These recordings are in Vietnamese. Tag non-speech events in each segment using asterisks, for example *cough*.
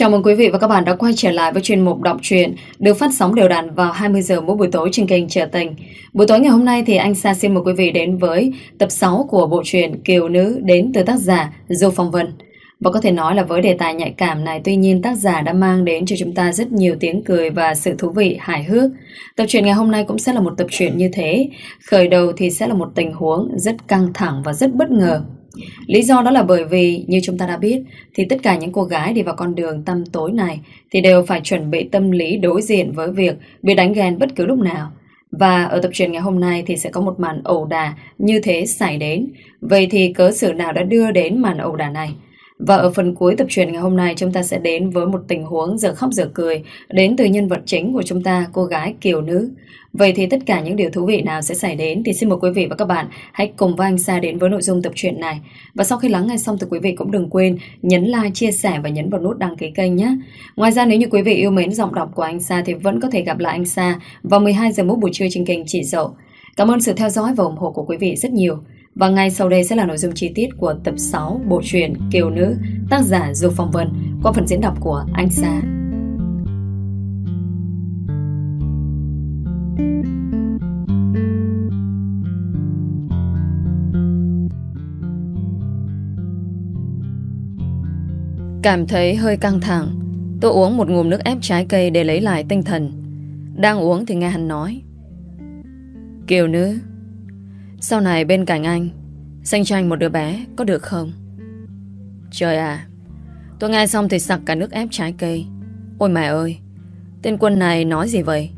Chào mừng quý vị và các bạn đã quay trở lại với chuyên mục đọc truyện, được phát sóng đều đặn vào 20 giờ mỗi buổi tối trên kênh Trở Tình. Buổi tối ngày hôm nay thì anh Sa xin mời quý vị đến với tập 6 của bộ truyện Kiều Nữ đến từ tác giả Du Phong Vân. Và có thể nói là với đề tài nhạy cảm này, tuy nhiên tác giả đã mang đến cho chúng ta rất nhiều tiếng cười và sự thú vị, hài hước. Tập truyện ngày hôm nay cũng sẽ là một tập truyện như thế. Khởi đầu thì sẽ là một tình huống rất căng thẳng và rất bất ngờ. Lý do đó là bởi vì như chúng ta đã biết thì tất cả những cô gái đi vào con đường tăm tối này thì đều phải chuẩn bị tâm lý đối diện với việc bị đánh ghen bất cứ lúc nào. Và ở tập truyện ngày hôm nay thì sẽ có một màn ẩu đà như thế xảy đến. Vậy thì cớ sự nào đã đưa đến màn ẩu đà này? Và ở phần cuối tập truyện ngày hôm nay chúng ta sẽ đến với một tình huống giờ khóc giờ cười đến từ nhân vật chính của chúng ta, cô gái Kiều Nữ. Vậy thì tất cả những điều thú vị nào sẽ xảy đến thì xin mời quý vị và các bạn hãy cùng với anh Sa đến với nội dung tập truyện này. Và sau khi lắng nghe xong thì quý vị cũng đừng quên nhấn like, chia sẻ và nhấn vào nút đăng ký kênh nhé. Ngoài ra nếu như quý vị yêu mến giọng đọc của anh Sa thì vẫn có thể gặp lại anh Sa vào 12 giờ mỗi buổi trưa trên kênh Chị Dậu. Cảm ơn sự theo dõi và ủng hộ của quý vị rất nhiều. Và ngay sau đây sẽ là nội dung chi tiết của tập 6 bộ truyện Kiều Nữ, tác giả Dục Phong Vân, qua phần diễn đọc của Anh Sa. Cảm thấy hơi căng thẳng, Tôi uống một ngụm nước ép trái cây để lấy lại tinh thần. Đang uống thì nghe hắn nói. Kiều nữ, Sau này bên cạnh anh Sinh cho anh một đứa bé, có được không? Trời à Tôi nghe xong thì sặc cả nước ép trái cây. Ôi mẹ ơi, Tên quân này nói gì vậy?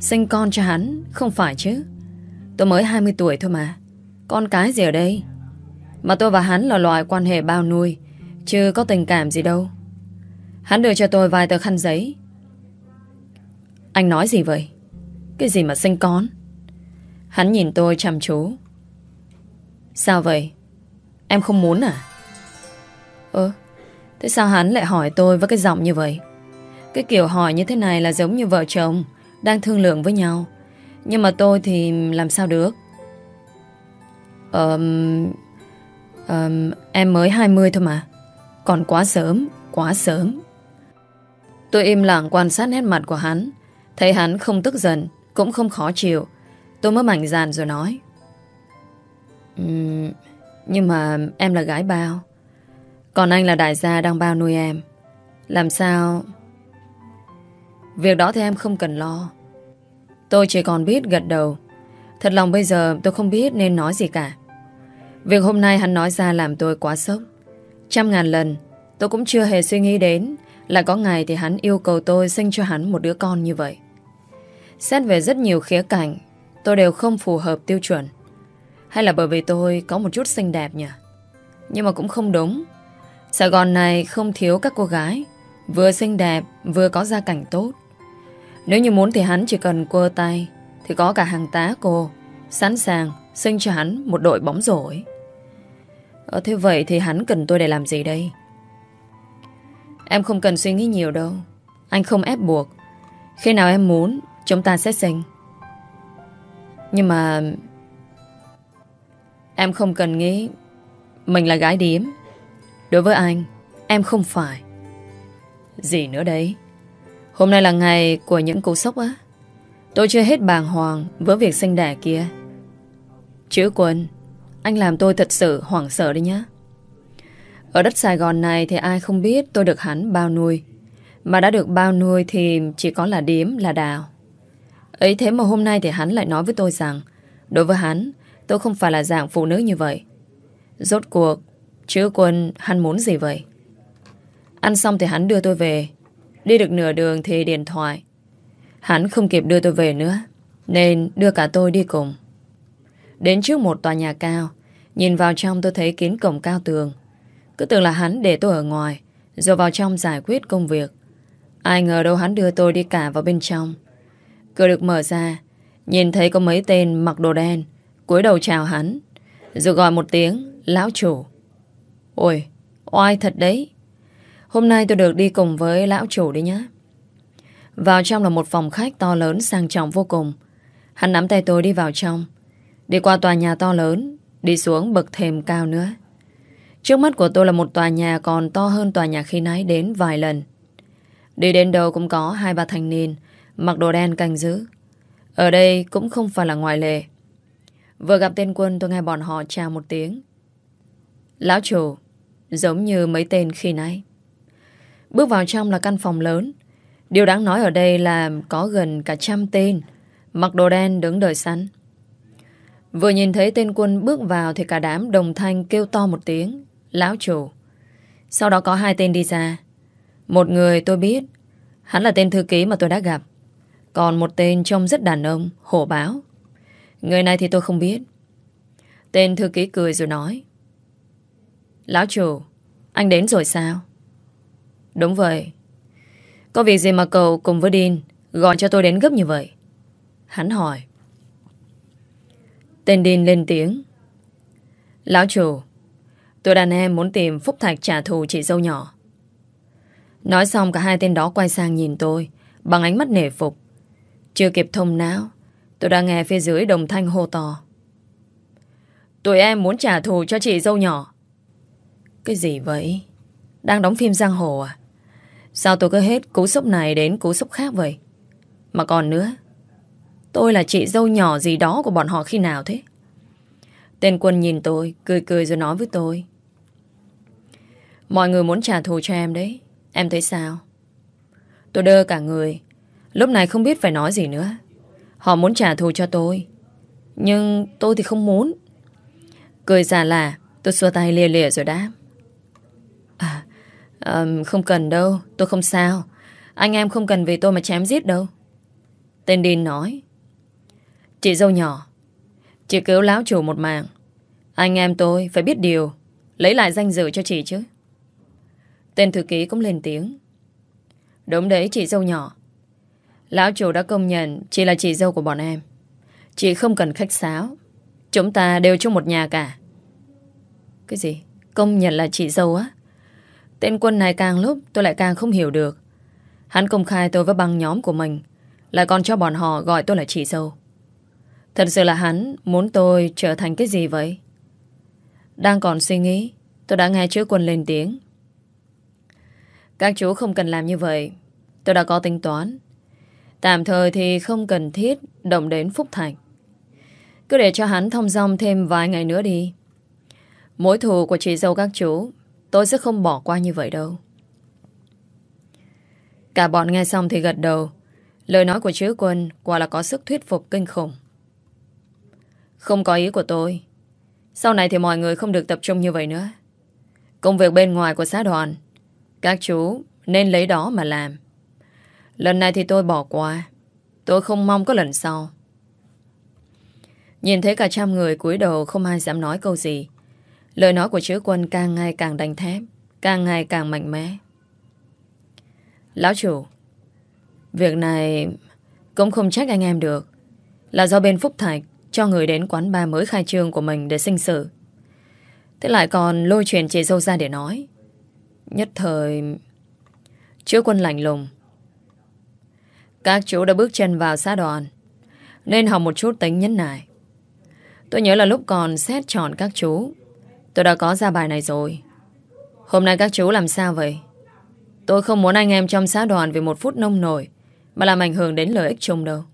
Sinh con cho hắn, Không phải chứ. Tôi mới 20 tuổi thôi mà, Con cái gì ở đây? Mà tôi và hắn là loại quan hệ bao nuôi Chứ có tình cảm gì đâu. Hắn đưa cho tôi vài tờ khăn giấy. Anh nói gì vậy? Cái gì mà sinh con? Hắn nhìn tôi chăm chú. Sao vậy? Em không muốn à? Ơ Thế sao hắn lại hỏi tôi với cái giọng như vậy? Cái kiểu hỏi như thế này là giống như vợ chồng Đang thương lượng với nhau. Nhưng mà tôi thì làm sao được? Um, um, Em mới 20 thôi mà còn quá sớm, quá sớm. Tôi im lặng quan sát nét mặt của hắn. Thấy hắn không tức giận, cũng không khó chịu. Tôi mới mạnh dạn rồi nói. Um, nhưng mà em là gái bao. Còn anh là đại gia đang bao nuôi em. Làm sao... Việc đó thì em không cần lo. Tôi chỉ còn biết gật đầu. Thật lòng bây giờ tôi không biết nên nói gì cả. Việc hôm nay hắn nói ra làm tôi quá sốc. Trăm ngàn lần, Tôi cũng chưa hề suy nghĩ đến Là có ngày thì hắn yêu cầu tôi sinh cho hắn một đứa con như vậy. Xét về rất nhiều khía cạnh, Tôi đều không phù hợp tiêu chuẩn. Hay là bởi vì tôi có một chút xinh đẹp nhỉ? Nhưng mà cũng không đúng. Sài Gòn này không thiếu các cô gái, Vừa xinh đẹp, Vừa có gia cảnh tốt. Nếu như muốn thì hắn chỉ cần quơ tay, Thì có cả hàng tá cô, Sẵn sàng sinh cho hắn một đội bóng rổ Ờ, thế vậy thì hắn cần tôi để làm gì đây? Em không cần suy nghĩ nhiều đâu. Anh không ép buộc. Khi nào em muốn, chúng ta sẽ sinh. Nhưng mà... Em không cần nghĩ mình là gái điếm. Đối với anh, em không phải. Gì nữa đấy? Hôm nay là ngày của những cú sốc á. Tôi chưa hết bàng hoàng với việc sinh đẻ kia. Chữ quân, anh làm tôi thật sự hoảng sợ đấy nhá. Ở đất Sài Gòn này thì ai không biết tôi được hắn bao nuôi. Mà đã được bao nuôi thì chỉ có là điếm, là đào. Ấy thế mà hôm nay thì hắn lại nói với tôi rằng đối với hắn, tôi không phải là dạng phụ nữ như vậy. Rốt cuộc, chữ quân hắn muốn gì vậy? Ăn xong thì hắn đưa tôi về. Đi được nửa đường thì điện thoại. Hắn không kịp đưa tôi về nữa, nên đưa cả tôi đi cùng. Đến trước một tòa nhà cao. Nhìn vào trong tôi thấy kiến cổng cao tường. Cứ tưởng là hắn để tôi ở ngoài Rồi vào trong giải quyết công việc. Ai ngờ đâu hắn đưa tôi đi cả vào bên trong. Cửa được mở ra, Nhìn thấy có mấy tên mặc đồ đen, cúi đầu chào hắn, Rồi gọi một tiếng, Lão chủ. Ôi, oai thật đấy. Hôm nay tôi được đi cùng với lão chủ đi nhá. Vào trong là một phòng khách to lớn sang trọng vô cùng. Hắn nắm tay tôi đi vào trong. Đi qua tòa nhà to lớn Đi xuống bậc thềm cao nữa Trước mắt của tôi là một tòa nhà còn to hơn tòa nhà khi nãy đến vài lần Đi đến đâu cũng có hai ba thanh niên mặc đồ đen canh giữ. Ở đây cũng không phải là ngoại lệ. Vừa gặp tên quân tôi nghe bọn họ chào một tiếng. Lão chủ, giống như mấy tên khi nãy. Bước vào trong là căn phòng lớn. Điều đáng nói ở đây là có gần cả trăm tên mặc đồ đen đứng đợi sẵn. Vừa nhìn thấy tên quân bước vào thì cả đám đồng thanh kêu to một tiếng. Lão chủ. Sau đó có hai tên đi ra. Một người tôi biết. Hắn là tên thư ký mà tôi đã gặp. Còn một tên trông rất đàn ông, hổ báo. Người này thì tôi không biết. Tên thư ký cười rồi nói. Lão chủ, anh đến rồi sao? Đúng vậy. Có việc gì mà cậu cùng với Dean gọi cho tôi đến gấp như vậy? Hắn hỏi. Tên đinh lên tiếng. Lão chủ, tôi đàn em muốn tìm Phúc Thạch trả thù chị dâu nhỏ. Nói xong cả hai tên đó quay sang nhìn tôi bằng ánh mắt nể phục. Chưa kịp thông não, tôi đã nghe phía dưới đồng thanh hô to. Tụi em muốn trả thù cho chị dâu nhỏ. Cái gì vậy? Đang đóng phim giang hồ à? Sao tôi cứ hết cú sốc này đến cú sốc khác vậy? Mà còn nữa, tôi là chị dâu nhỏ gì đó của bọn họ khi nào thế? Tên quân nhìn tôi, cười cười rồi nói với tôi. Mọi người muốn trả thù cho em đấy. Em thấy sao? Tôi đơ cả người. Lúc này không biết phải nói gì nữa. Họ muốn trả thù cho tôi. Nhưng tôi thì không muốn. Cười giả là tôi xua tay lìa lìa rồi đáp. À, um, không cần đâu. Tôi không sao. Anh em không cần vì tôi mà chém giết đâu. Tên Đin nói. Chị dâu nhỏ. Chị cứu láo chủ một mạng. Anh em tôi phải biết điều. Lấy lại danh dự cho chị chứ. Tên thư ký cũng lên tiếng. Đúng đấy, chị dâu nhỏ. Lão chủ đã công nhận chị là chị dâu của bọn em. Chị không cần khách sáo. Chúng ta đều chung một nhà cả. Cái gì? Công nhận là chị dâu á? Tên quân này càng lúc tôi lại càng không hiểu được. Hắn công khai tôi với băng nhóm của mình lại còn cho bọn họ gọi tôi là chị dâu. Thật sự là hắn muốn tôi trở thành cái gì vậy? Đang còn suy nghĩ, Tôi đã nghe chữ quân lên tiếng. Các chú không cần làm như vậy. Tôi đã có tính toán. Tạm thời thì không cần thiết Động đến Phúc Thành. Cứ để cho hắn thông dong thêm vài ngày nữa đi. Mối thù của chị dâu các chú, Tôi sẽ không bỏ qua như vậy đâu. Cả bọn nghe xong thì gật đầu. Lời nói của chữ quân Quả là có sức thuyết phục kinh khủng. Không có ý của tôi. Sau này thì mọi người không được tập trung như vậy nữa. Công việc bên ngoài của xã đoàn, Các chú nên lấy đó mà làm. Lần này thì tôi bỏ qua. Tôi không mong có lần sau. Nhìn thấy cả trăm người cúi đầu không ai dám nói câu gì. Lời nói của chữ quân càng ngày càng đánh thép, Càng ngày càng mạnh mẽ. Lão chủ, Việc này Cũng không trách anh em được. Là do bên Phúc Thạch cho người đến quán bar mới khai trương của mình để sinh sự. Thế lại còn lôi chuyện chị dâu ra để nói, Nhất thời, Chứa quân lạnh lùng. Các chú đã bước chân vào xã đoàn, Nên học một chút tính nhẫn nại. Tôi nhớ là lúc còn xét chọn các chú, Tôi đã có ra bài này rồi. Hôm nay các chú làm sao vậy? Tôi không muốn anh em trong xã đoàn Vì một phút nông nổi, Mà làm ảnh hưởng đến lợi ích chung đâu.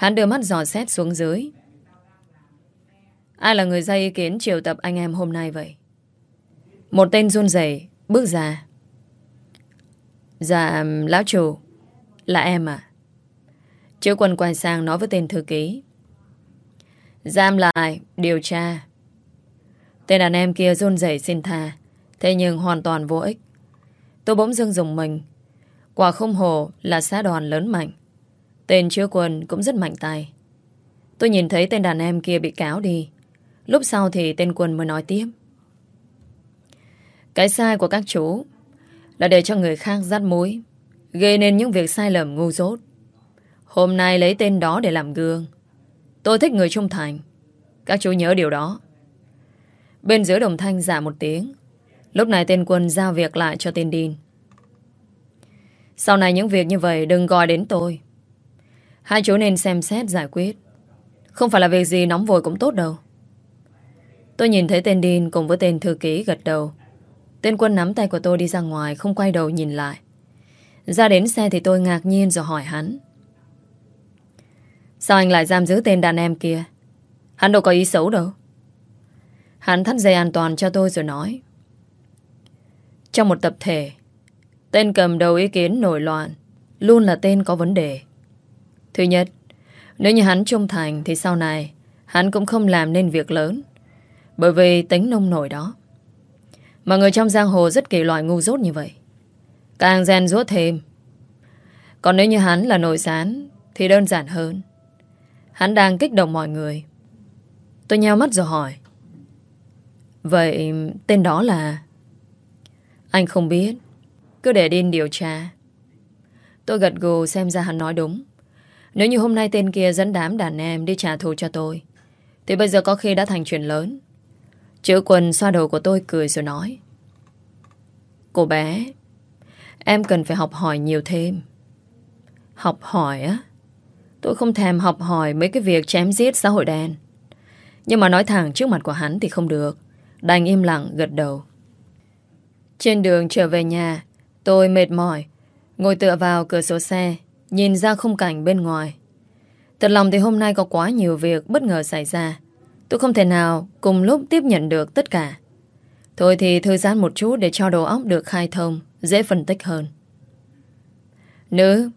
Hắn đưa mắt dò xét xuống dưới. Ai là người ra ý kiến triệu tập anh em hôm nay vậy? Một tên run rẩy, Bước ra. Dạ lão chủ, Là em à Chữ quân quay sang nói với tên thư ký. Giam lại, Điều tra. Tên đàn em kia run rẩy xin tha, Thế nhưng hoàn toàn vô ích. Tôi bỗng dưng dùng mình. Quả không hồ là xã đoàn lớn mạnh. Tên chứa quần cũng rất mạnh tay. Tôi nhìn thấy tên đàn em kia bị cáo đi. Lúc sau thì tên quần mới nói tiếp. Cái sai của các chú Là để cho người khác dắt mối, Gây nên những việc sai lầm ngu dốt. Hôm nay lấy tên đó để làm gương. Tôi thích người trung thành. Các chú nhớ điều đó. Bên dưới đồng thanh giả một tiếng. Lúc này tên quân giao việc lại cho tên Đin Sau này những việc như vậy Đừng gọi đến tôi. Hai chú nên xem xét giải quyết Không phải là việc gì nóng vội cũng tốt đâu Tôi nhìn thấy tên Đin cùng với tên thư ký gật đầu Tên quân nắm tay của tôi đi ra ngoài Không quay đầu nhìn lại Ra đến xe thì tôi ngạc nhiên rồi hỏi hắn. Sao anh lại giam giữ tên đàn em kia? Hắn đâu có ý xấu đâu. Hắn thắt dây an toàn cho tôi rồi nói. Trong một tập thể, tên cầm đầu ý kiến nổi loạn luôn là tên có vấn đề. Thứ nhất, nếu như hắn trung thành thì sau này hắn cũng không làm nên việc lớn. Bởi vì tính nông nổi đó. Mà người trong giang hồ rất kỳ loại ngu dốt như vậy. Càng rèn rốt thêm. Còn nếu như hắn là nội gián thì đơn giản hơn. Hắn đang kích động mọi người. Tôi nheo mắt rồi hỏi. Vậy tên đó là... Anh không biết. Cứ để đi điều tra. Tôi gật gù xem ra hắn nói đúng. Nếu như hôm nay tên kia dẫn đám đàn em đi trả thù cho tôi, thì bây giờ có khi đã thành chuyện lớn. Chữ quần xoa đầu của tôi cười rồi nói. Cô bé, em cần phải học hỏi nhiều thêm. Học hỏi á? Tôi không thèm học hỏi mấy cái việc chém giết xã hội đen. Nhưng mà nói thẳng trước mặt của hắn thì không được. Đành im lặng gật đầu. Trên đường trở về nhà, tôi mệt mỏi, ngồi tựa vào cửa sổ xe, nhìn ra khung cảnh bên ngoài. Thật lòng thì hôm nay có quá nhiều việc bất ngờ xảy ra. Tôi không thể nào cùng lúc tiếp nhận được tất cả. Thôi thì thư giãn một chút để cho đầu óc được khai thông, dễ phân tích hơn. Nữ,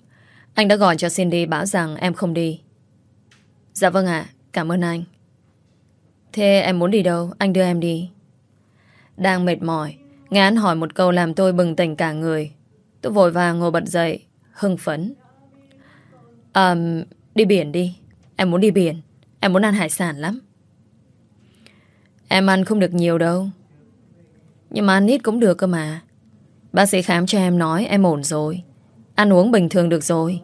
anh đã gọi cho Cindy bảo rằng em không đi. Dạ vâng ạ, cảm ơn anh. Thế em muốn đi đâu? Anh đưa em đi. Đang mệt mỏi, nghe anh hỏi một câu làm tôi bừng tỉnh cả người. Tôi vội vàng ngồi bật dậy, hưng phấn um, đi biển đi. Em muốn đi biển. Em muốn ăn hải sản lắm. Em ăn không được nhiều đâu. Nhưng mà ăn ít cũng được cơ mà. Bác sĩ khám cho em nói em ổn rồi. Ăn uống bình thường được rồi.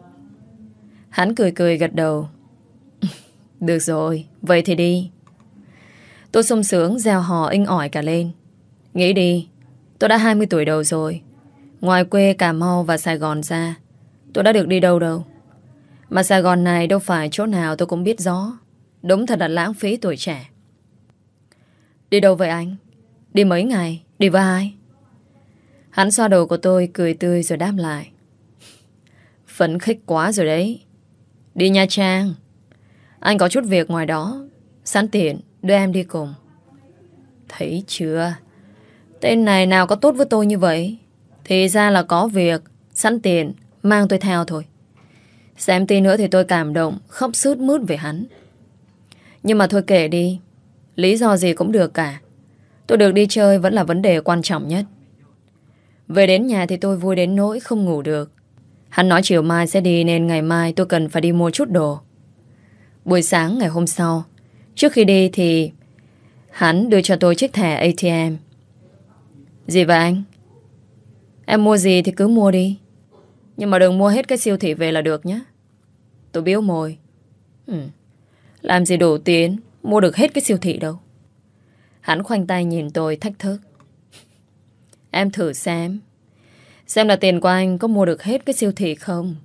Hắn cười cười gật đầu. *laughs* được rồi, vậy thì đi. Tôi sung sướng gieo hò inh ỏi cả lên. Nghĩ đi, tôi đã 20 tuổi đầu rồi. Ngoài quê Cà Mau và Sài Gòn ra, tôi đã được đi đâu đâu. Mà Sài Gòn này đâu phải chỗ nào tôi cũng biết rõ. Đúng thật là lãng phí tuổi trẻ. Đi đâu vậy anh? Đi mấy ngày? Đi với ai? Hắn xoa đầu của tôi cười tươi rồi đáp lại. Phấn khích quá rồi đấy. Đi Nha Trang. Anh có chút việc ngoài đó. Sẵn tiện, đưa em đi cùng. Thấy chưa? Tên này nào có tốt với tôi như vậy? Thì ra là có việc, sẵn tiền, mang tôi theo thôi. Xem tin nữa thì tôi cảm động, khóc sướt mướt về hắn. Nhưng mà thôi kể đi, lý do gì cũng được cả. Tôi được đi chơi vẫn là vấn đề quan trọng nhất. Về đến nhà thì tôi vui đến nỗi không ngủ được. Hắn nói chiều mai sẽ đi nên ngày mai tôi cần phải đi mua chút đồ. Buổi sáng ngày hôm sau, trước khi đi thì hắn đưa cho tôi chiếc thẻ ATM. Gì vậy anh? Em mua gì thì cứ mua đi. Nhưng mà đừng mua hết cái siêu thị về là được nhé. Tôi biếu môi. Ừ. Làm gì đủ tiền, mua được hết cái siêu thị đâu. Hắn khoanh tay nhìn tôi thách thức. Em thử xem. Xem là tiền của anh có mua được hết cái siêu thị không?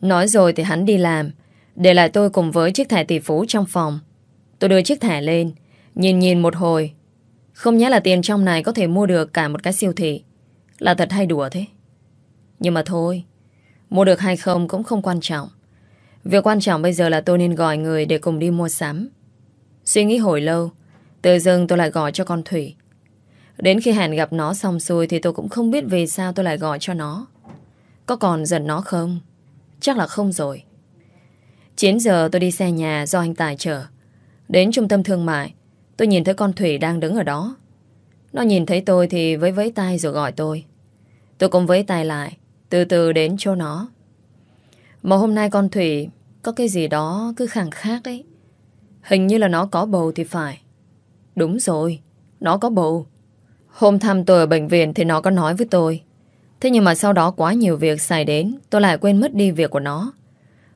Nói rồi thì hắn đi làm. Để lại tôi cùng với chiếc thẻ tỷ phú trong phòng. Tôi đưa chiếc thẻ lên. Nhìn nhìn một hồi. Không nhớ là tiền trong này có thể mua được cả một cái siêu thị. Là thật hay đùa thế? Nhưng mà thôi. Mua được hay không cũng không quan trọng. Việc quan trọng bây giờ là tôi nên gọi người để cùng đi mua sắm. Suy nghĩ hồi lâu, tự dưng tôi lại gọi cho con Thủy. Đến khi hẹn gặp nó xong xuôi thì tôi cũng không biết vì sao tôi lại gọi cho nó. Có còn giận nó không? Chắc là không rồi. 9 giờ tôi đi xe nhà do anh Tài chở. Đến trung tâm thương mại, tôi nhìn thấy con Thủy đang đứng ở đó. Nó nhìn thấy tôi thì với vẫy tay rồi gọi tôi. Tôi cũng vẫy tay lại, từ từ đến chỗ nó. Mà hôm nay con Thủy có cái gì đó cứ khẳng khác đấy. Hình như là nó có bầu thì phải. Đúng rồi, nó có bầu. Hôm thăm tôi ở bệnh viện thì nó có nói với tôi. Thế nhưng mà sau đó quá nhiều việc xảy đến, tôi lại quên mất đi việc của nó.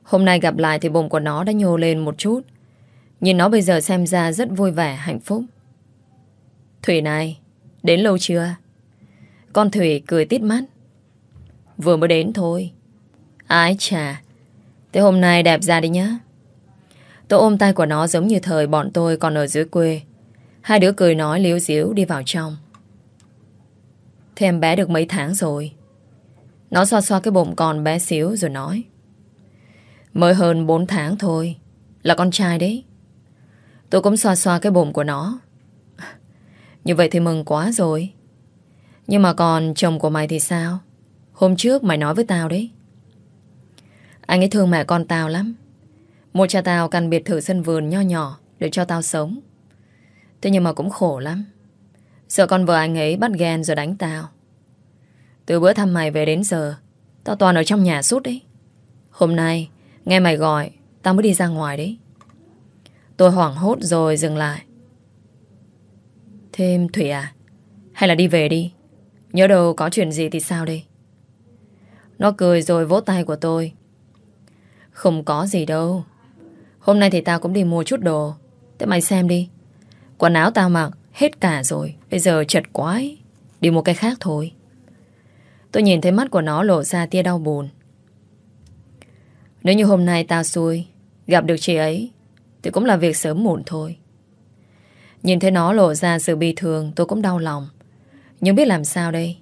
Hôm nay gặp lại thì bụng của nó đã nhô lên một chút. Nhìn nó bây giờ xem ra rất vui vẻ, hạnh phúc. Thủy này, đến lâu chưa? Con Thủy cười tít mắt. Vừa mới đến thôi. Ái chà, thế hôm nay đẹp ra đi nhá. Tôi ôm tay của nó giống như thời bọn tôi còn ở dưới quê. Hai đứa cười nói liếu díu đi vào trong. Thế em bé được mấy tháng rồi? Nó xoa xoa cái bụng còn bé xíu rồi nói. Mới hơn 4 tháng thôi. Là con trai đấy. Tôi cũng xoa xoa cái bụng của nó. Như vậy thì mừng quá rồi. Nhưng mà còn chồng của mày thì sao? Hôm trước mày nói với tao đấy. Anh ấy thương mẹ con tao lắm. Một cha tao căn biệt thự sân vườn nho nhỏ để cho tao sống. Thế nhưng mà cũng khổ lắm. Sợ con vợ anh ấy bắt ghen rồi đánh tao. Từ bữa thăm mày về đến giờ, tao toàn ở trong nhà suốt đấy. Hôm nay, nghe mày gọi, tao mới đi ra ngoài đấy. Tôi hoảng hốt rồi dừng lại. Thêm Thủy à? Hay là đi về đi? Nhớ đâu có chuyện gì thì sao đây? Nó cười rồi vỗ tay của tôi. Không có gì đâu. Hôm nay thì tao cũng đi mua chút đồ. Thế mày xem đi. Quần áo tao mặc hết cả rồi. Bây giờ chật quá. Đi mua cái khác thôi. Tôi nhìn thấy mắt của nó lộ ra tia đau buồn. Nếu như hôm nay tao xui, gặp được chị ấy, thì cũng là việc sớm muộn thôi. Nhìn thấy nó lộ ra sự bi thường, tôi cũng đau lòng. Nhưng biết làm sao đây?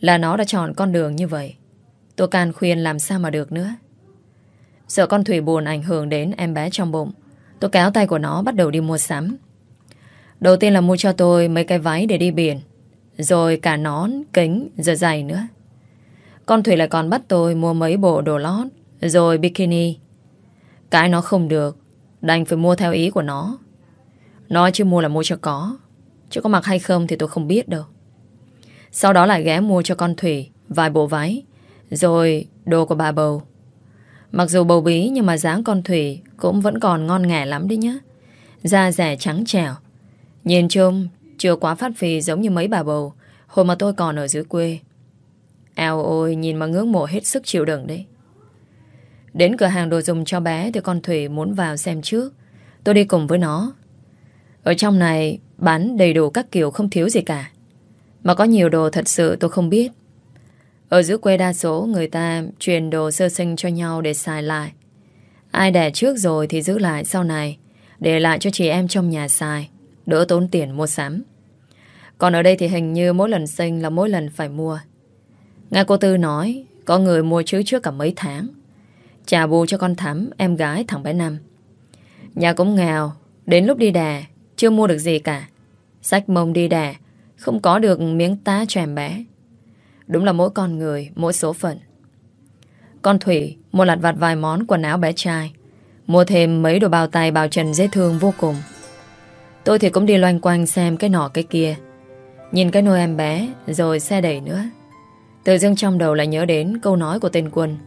Là nó đã chọn con đường như vậy. Tôi can khuyên làm sao mà được nữa. Sợ con Thủy buồn ảnh hưởng đến em bé trong bụng. Tôi kéo tay của nó bắt đầu đi mua sắm. Đầu tiên là mua cho tôi mấy cái váy để đi biển. Rồi cả nón, kính, rồi giày nữa. Con Thủy lại còn bắt tôi mua mấy bộ đồ lót, rồi bikini. Cái nó không được, đành phải mua theo ý của nó. Nó chưa mua là mua cho có. Chứ có mặc hay không thì tôi không biết đâu. Sau đó lại ghé mua cho con Thủy vài bộ váy, rồi, đồ của bà bầu. Mặc dù bầu bí nhưng mà dáng con Thủy cũng vẫn còn ngon nghẻ lắm đấy nhá. Da rẻ trắng trẻo. Nhìn chung chưa quá phát phì giống như mấy bà bầu, Hồi mà tôi còn ở dưới quê Eo ôi, nhìn mà ngưỡng mộ hết sức chịu đựng đấy Đến cửa hàng đồ dùng cho bé Thì con Thủy muốn vào xem trước Tôi đi cùng với nó Ở trong này bán đầy đủ các kiểu không thiếu gì cả Mà có nhiều đồ thật sự tôi không biết ở dưới quê đa số, người ta truyền đồ sơ sinh cho nhau để xài lại. Ai đẻ trước rồi thì giữ lại sau này, Để lại cho chị em trong nhà xài, Đỡ tốn tiền mua sắm. Còn ở đây thì hình như mỗi lần sinh là mỗi lần phải mua. Nghe cô Tư nói, Có người mua chứ trước cả mấy tháng. Trả bù cho con Thắm, Em gái thằng bé Năm. Nhà cũng nghèo, Đến lúc đi đẻ, Chưa mua được gì cả. Sách mông đi đẻ, Không có được miếng tá cho em bé. Đúng là mỗi con người, Mỗi số phận. Con Thủy mua lặt vặt vài món quần áo bé trai. Mua thêm mấy đồ bào tay bào trần dễ thương vô cùng. Tôi thì cũng đi loanh quanh xem cái nọ cái kia. Nhìn cái nôi em bé, Rồi xe đẩy nữa. Tự dưng trong đầu lại nhớ đến câu nói của tên quân.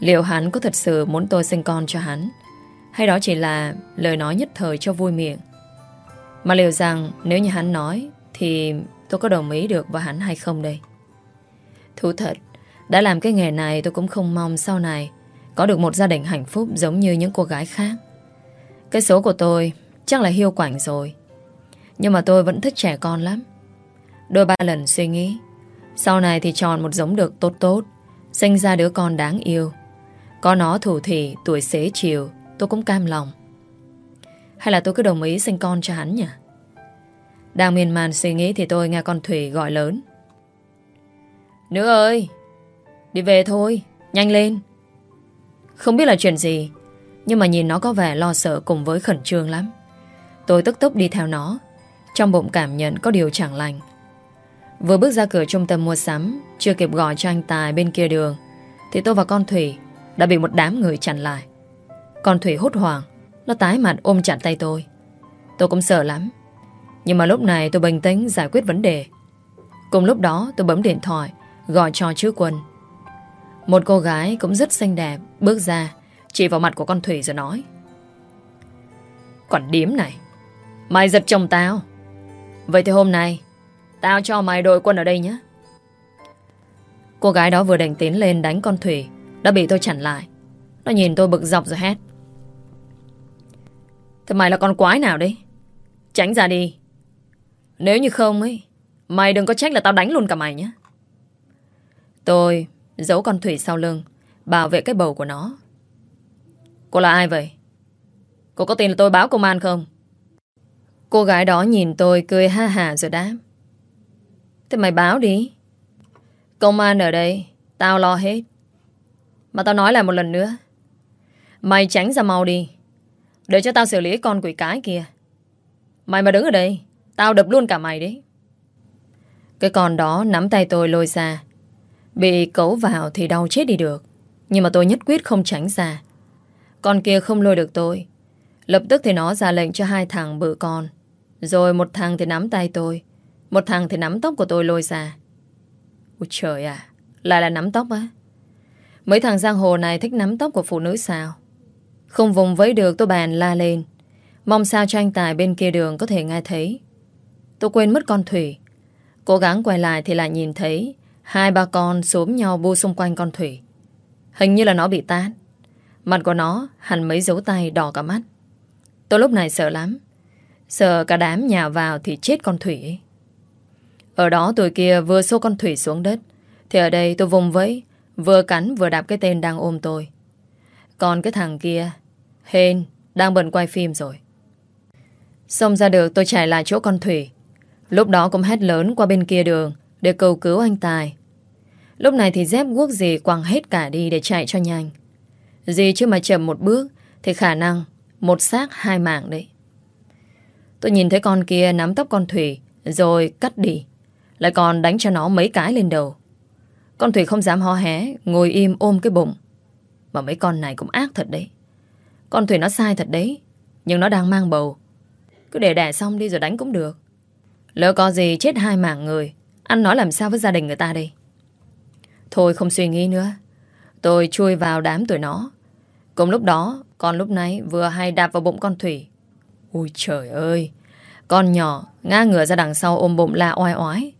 Liệu hắn có thật sự muốn tôi sinh con cho hắn? Hay đó chỉ là lời nói nhất thời cho vui miệng? Mà liệu rằng nếu như hắn nói, Thì tôi có đồng ý được với hắn hay không đây? Thú thật, Đã làm cái nghề này tôi cũng không mong sau này Có được một gia đình hạnh phúc giống như những cô gái khác. Cái số của tôi Chắc là hiu quảnh rồi, Nhưng mà tôi vẫn thích trẻ con lắm. Đôi ba lần suy nghĩ, Sau này thì tròn một giống được tốt tốt, Sinh ra đứa con đáng yêu. Có nó thủ thỉ tuổi xế chiều, Tôi cũng cam lòng. Hay là tôi cứ đồng ý sinh con cho hắn nhỉ? Đang miên man suy nghĩ Thì tôi nghe con Thủy gọi lớn. Nữ ơi, Đi về thôi, Nhanh lên. Không biết là chuyện gì, Nhưng mà nhìn nó có vẻ lo sợ cùng với khẩn trương lắm. Tôi tức tốc đi theo nó, Trong bụng cảm nhận có điều chẳng lành. Vừa bước ra cửa trung tâm mua sắm, Chưa kịp gọi cho anh Tài bên kia đường, Thì tôi và con Thủy Đã bị một đám người chặn lại. Con Thủy hốt hoảng, Nó tái mặt ôm chặt tay tôi. Tôi cũng sợ lắm, Nhưng mà lúc này tôi bình tĩnh giải quyết vấn đề. Cùng lúc đó tôi bấm điện thoại Gọi cho chữ quân. Một cô gái cũng rất xinh đẹp Bước ra, Chỉ vào mặt của con Thủy rồi nói. Còn điếm này, Mày giật chồng tao. Vậy thì hôm nay, Tao cho mày đội quân ở đây nhé. Cô gái đó vừa đành tiến lên đánh con Thủy, Đã bị tôi chặn lại. Nó nhìn tôi bực dọc rồi hét. Thế mày là con quái nào đấy? Tránh ra đi. Nếu như không ấy, Mày đừng có trách là tao đánh luôn cả mày nhé. Tôi giấu con Thủy sau lưng Bảo vệ cái bầu của nó Cô là ai vậy Cô có tin là tôi báo công an không Cô gái đó nhìn tôi cười ha hà rồi đáp. Thế mày báo đi. Công an ở đây, tao lo hết. Mà tao nói lại một lần nữa. Mày tránh ra mau đi. Để cho tao xử lý con quỷ cái kia. Mày mà đứng ở đây, tao đập luôn cả mày đấy. Cái con đó nắm tay tôi lôi ra. Bị cấu vào thì đau chết đi được. Nhưng mà tôi nhất quyết không tránh ra. Con kia không lôi được tôi. Lập tức thì nó ra lệnh cho hai thằng bự con. Rồi một thằng thì nắm tay tôi. Một thằng thì nắm tóc của tôi lôi ra. Ôi trời à, lại là nắm tóc á. Mấy thằng giang hồ này thích nắm tóc của phụ nữ sao? Không vùng với được tôi bàn la lên. Mong sao cho anh Tài bên kia đường có thể nghe thấy. Tôi quên mất con Thủy. Cố gắng quay lại thì lại nhìn thấy hai ba con xốm nhau bu xung quanh con Thủy. Hình như là nó bị tát. Mặt của nó hẳn mấy dấu tay đỏ cả mắt. Tôi lúc này sợ lắm. Sợ cả đám nhà vào thì chết con Thủy ấy. Ở đó tụi kia vừa xô con Thủy xuống đất, Thì ở đây tôi vùng vẫy, Vừa cắn vừa đạp cái tên đang ôm tôi Còn cái thằng kia, Hên, đang bận quay phim rồi xong ra được tôi chạy lại chỗ con Thủy Lúc đó cũng hét lớn qua bên kia đường Để cầu cứu anh Tài Lúc này thì dép guốc dì quăng hết cả đi Để chạy cho nhanh. Dì chứ mà chậm một bước, Thì khả năng một xác hai mạng đấy. Tôi nhìn thấy con kia nắm tóc con Thủy, Rồi cắt đi. Lại còn đánh cho nó mấy cái lên đầu. Con Thủy không dám ho hé, Ngồi im ôm cái bụng. Mà mấy con này cũng ác thật đấy. Con Thủy nó sai thật đấy, Nhưng nó đang mang bầu. Cứ để đẻ xong đi rồi đánh cũng được. Lỡ có gì chết hai mạng người, Ăn nói làm sao với gia đình người ta đây? Thôi không suy nghĩ nữa. Tôi chui vào đám tuổi nó. Cùng lúc đó, Con lúc nãy vừa hay đạp vào bụng con Thủy. Ui trời ơi! Con nhỏ ngã ngửa ra đằng sau ôm bụng la oai oái.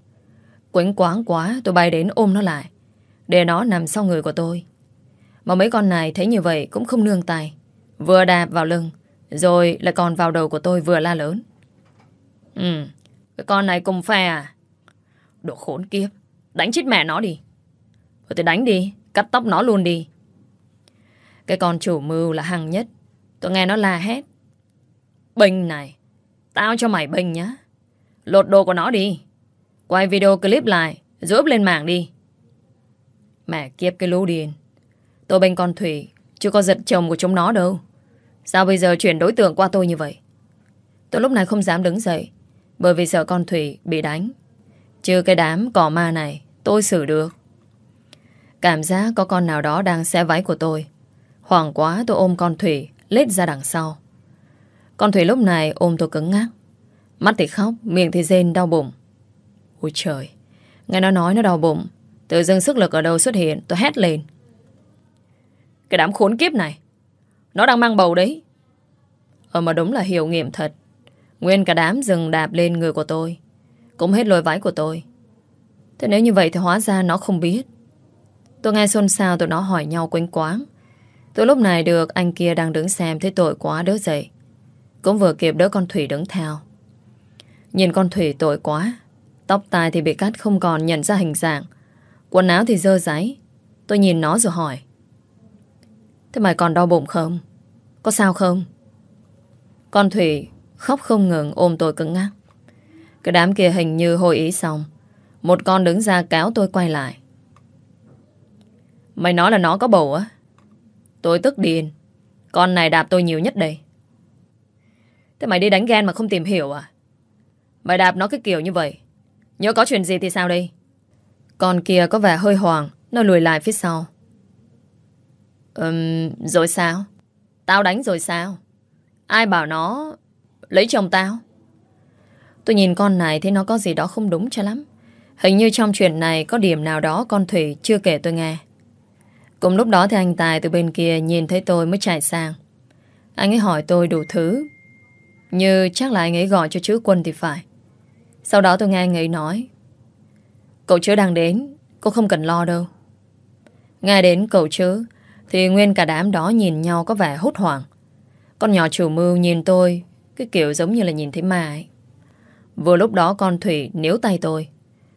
Quánh quáng quá, tôi bay đến ôm nó lại. Để nó nằm sau người của tôi. Mà mấy con này thấy như vậy cũng không nương tay. Vừa đạp vào lưng, Rồi lại còn vào đầu của tôi vừa la lớn. Ừ Cái con này cùng phe à? Đồ khốn kiếp, Đánh chết mẹ nó đi. Rồi tôi đánh đi, Cắt tóc nó luôn đi. Cái con chủ mưu là hằng nhất. Tôi nghe nó la hét. Bình này, Tao cho mày bình nhá. Lột đồ của nó đi. Quay video clip lại Rồi up lên mạng đi. Mẹ kiếp cái lũ điên. Tôi bên con Thủy, Chưa có giật chồng của chúng nó đâu. Sao bây giờ chuyển đối tượng qua tôi như vậy? Tôi lúc này không dám đứng dậy, Bởi vì sợ con Thủy bị đánh. Chứ cái đám cỏ ma này, Tôi xử được. Cảm giác có con nào đó đang xe váy của tôi. Hoảng quá tôi ôm con Thủy Lết ra đằng sau. Con Thủy lúc này ôm tôi cứng ngắc. Mắt thì khóc, miệng thì rên đau bụng. Ôi trời Nghe nó nói nó đau bụng. Tự dưng sức lực ở đâu xuất hiện Tôi hét lên. Cái đám khốn kiếp này Nó đang mang bầu đấy. Ờ mà đúng là hiểu nghiệm thật. Nguyên cả đám dừng đạp lên người của tôi. Cũng hết lôi váy của tôi. Thế nếu như vậy thì hóa ra nó không biết. Tôi nghe xôn xao tụi nó hỏi nhau quanh quáng. Tôi lúc này được anh kia đang đứng xem Thấy tội quá đỡ dậy. Cũng vừa kịp đỡ con Thủy đứng theo. Nhìn con Thủy tội quá, Tóc tai thì bị cắt không còn nhận ra hình dạng. Quần áo thì dơ giấy. Tôi nhìn nó rồi hỏi. Thế mày còn đau bụng không? Có sao không? Con Thủy khóc không ngừng ôm tôi cứng ngắc. Cái đám kia hình như hồi ý xong. Một con đứng ra kéo tôi quay lại. Mày nói là nó có bầu á. Tôi tức điên Con này đạp tôi nhiều nhất đây. Thế mày đi đánh ghen mà không tìm hiểu à? Mày đạp nó cái kiểu như vậy. Nhớ có chuyện gì thì sao đây? Con kia có vẻ hơi hoàng Nó lùi lại phía sau. Ừm, rồi sao? Tao đánh rồi sao? Ai bảo nó Lấy chồng tao? Tôi nhìn con này thấy nó có gì đó không đúng cho lắm. Hình như trong chuyện này Có điểm nào đó con Thủy chưa kể tôi nghe. Cùng lúc đó thì anh Tài từ bên kia Nhìn thấy tôi mới chạy sang. Anh ấy hỏi tôi đủ thứ. Như chắc là anh ấy gọi cho chữ quân thì phải. Sau đó tôi nghe anh ấy nói. Cậu chứa đang đến, Cô không cần lo đâu. Nghe đến cậu chứa Thì nguyên cả đám đó nhìn nhau có vẻ hốt hoảng. Con nhỏ chủ mưu nhìn tôi, Cái kiểu giống như là nhìn thấy ma ấy. Vừa lúc đó con Thủy níu tay tôi.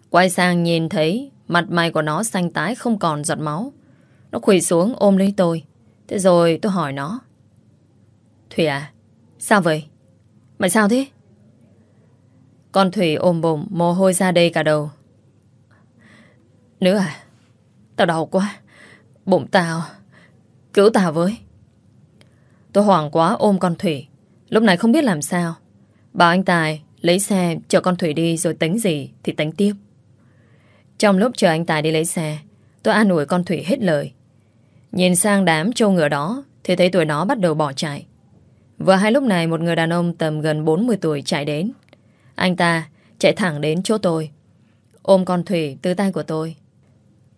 Quay sang nhìn thấy Mặt mày của nó xanh tái không còn giọt máu. Nó quỳ xuống ôm lấy tôi Thế rồi tôi hỏi nó Thủy à Sao vậy Mày sao thế con Thủy ôm bụng, mồ hôi ra đây cả đầu. Nữa à? Tao đau quá. Bụng tao. Cứu tao với. Tôi hoảng quá ôm con Thủy. Lúc này không biết làm sao. Bảo anh Tài lấy xe chở con Thủy đi rồi tính gì thì tính tiếp. Trong lúc chờ anh Tài đi lấy xe, tôi an ủi con Thủy hết lời. Nhìn sang đám trâu ngựa đó thì thấy tuổi nó bắt đầu bỏ chạy. Vừa hai lúc này một người đàn ông tầm gần 40 tuổi chạy đến. Anh ta chạy thẳng đến chỗ tôi. Ôm con Thủy từ tay của tôi.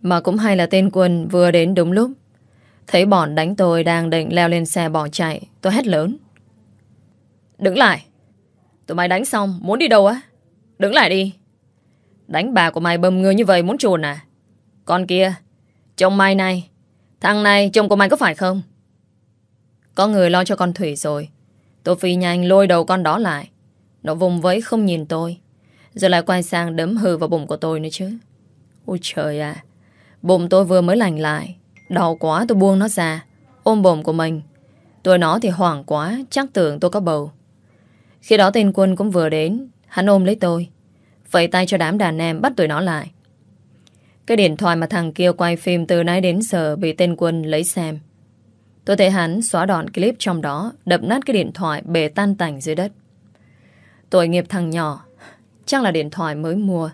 Mà cũng hay là tên quân vừa đến đúng lúc. Thấy bọn đánh tôi đang định leo lên xe bỏ chạy. Tôi hét lớn. Đứng lại. Tụi mày đánh xong muốn đi đâu á? Đứng lại đi. Đánh bà của mày bầm người như vậy muốn chuồn à? Con kia, chồng mày này, thằng này chồng của mày có phải không? Có người lo cho con Thủy rồi. Tôi phi nhanh lôi đầu con đó lại. Nó vùng vẫy không nhìn tôi. Rồi lại quay sang đấm hư vào bụng của tôi nữa chứ. Ôi trời à. Bụng tôi vừa mới lành lại. Đau quá tôi buông nó ra. Ôm bụng của mình. Tôi nó thì hoảng quá. Chắc tưởng tôi có bầu. Khi đó tên quân cũng vừa đến. Hắn ôm lấy tôi. Vẫy tay cho đám đàn em bắt tụi nó lại. Cái điện thoại mà thằng kia quay phim từ nãy đến giờ bị tên quân lấy xem. Tôi thấy hắn xóa đoạn clip trong đó, đập nát cái điện thoại bề tan tành dưới đất. Tội nghiệp thằng nhỏ, chắc là điện thoại mới mua.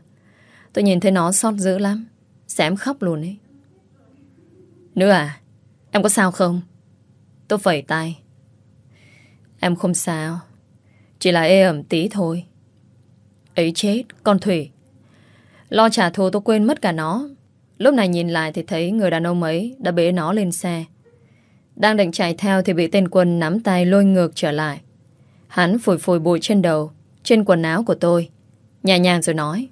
Tôi nhìn thấy nó xót dữ lắm, xém khóc luôn ấy. nữ à, em có sao không? Tôi phẩy tay. Em không sao, chỉ là ê ẩm tí thôi. Ấy chết, con Thủy. Lo trả thù tôi quên mất cả nó. Lúc này nhìn lại thì thấy người đàn ông ấy đã bế nó lên xe. Đang định chạy theo thì bị tên quân nắm tay lôi ngược trở lại. Hắn phủi phủi bụi trên đầu, trên quần áo của tôi. Nhẹ nhàng rồi nói.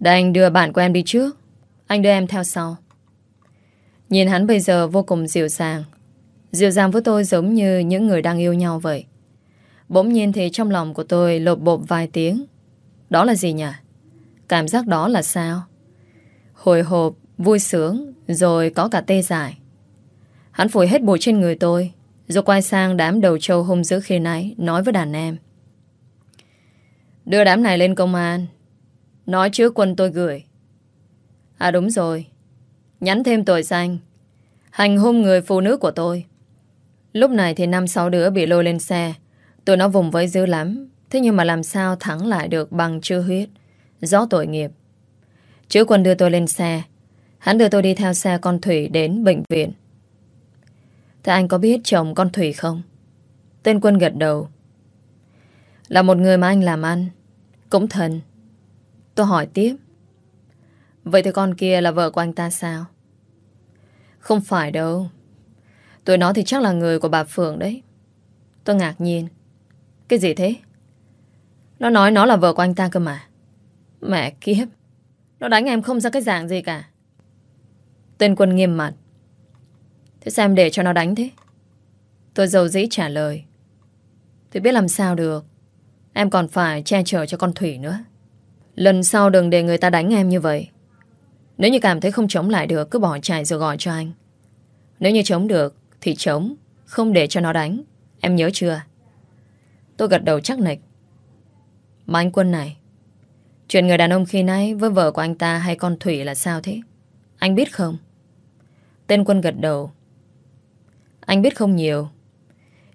Để anh đưa bạn của em đi trước. Anh đưa em theo sau. Nhìn hắn bây giờ vô cùng dịu dàng. Dịu dàng với tôi giống như những người đang yêu nhau vậy. Bỗng nhiên thì trong lòng của tôi lột bộp vài tiếng. Đó là gì nhỉ? Cảm giác đó là sao? Hồi hộp, vui sướng, rồi có cả tê dại. Hắn phủi hết bụi trên người tôi Rồi quay sang đám đầu trâu hôm giữa khi nãy Nói với đàn em. Đưa đám này lên công an Nói trước quân tôi gửi. À đúng rồi Nhắn thêm tội danh. Hành hung người phụ nữ của tôi. Lúc này thì năm sáu đứa bị lôi lên xe. Tụi nó vùng với dữ lắm Thế nhưng mà làm sao thắng lại được bằng chưa huyết? Rõ tội nghiệp Chứ quân đưa tôi lên xe Hắn đưa tôi đi theo xe con Thủy đến bệnh viện Thế anh có biết chồng con Thủy không? Tên quân gật đầu. Là một người mà anh làm ăn. Cũng thân. Tôi hỏi tiếp. Vậy thì con kia là vợ của anh ta sao? Không phải đâu. Tụi nó thì chắc là người của bà Phượng đấy. Tôi ngạc nhiên. Cái gì thế? Nó nói nó là vợ của anh ta cơ mà. Mẹ kiếp. Nó đánh em không ra cái dạng gì cả. Tên quân nghiêm mặt. Thế sao em để cho nó đánh thế? Tôi dầu dĩ trả lời. Tôi biết làm sao được. Em còn phải che chở cho con Thủy nữa. Lần sau đừng để người ta đánh em như vậy. Nếu như cảm thấy không chống lại được, cứ bỏ chạy rồi gọi cho anh. Nếu như chống được, thì chống. Không để cho nó đánh. Em nhớ chưa? Tôi gật đầu chắc nịch. Mà anh Quân này, chuyện người đàn ông khi nãy với vợ của anh ta hay con Thủy là sao thế? Anh biết không? Tên Quân gật đầu. Anh biết không nhiều.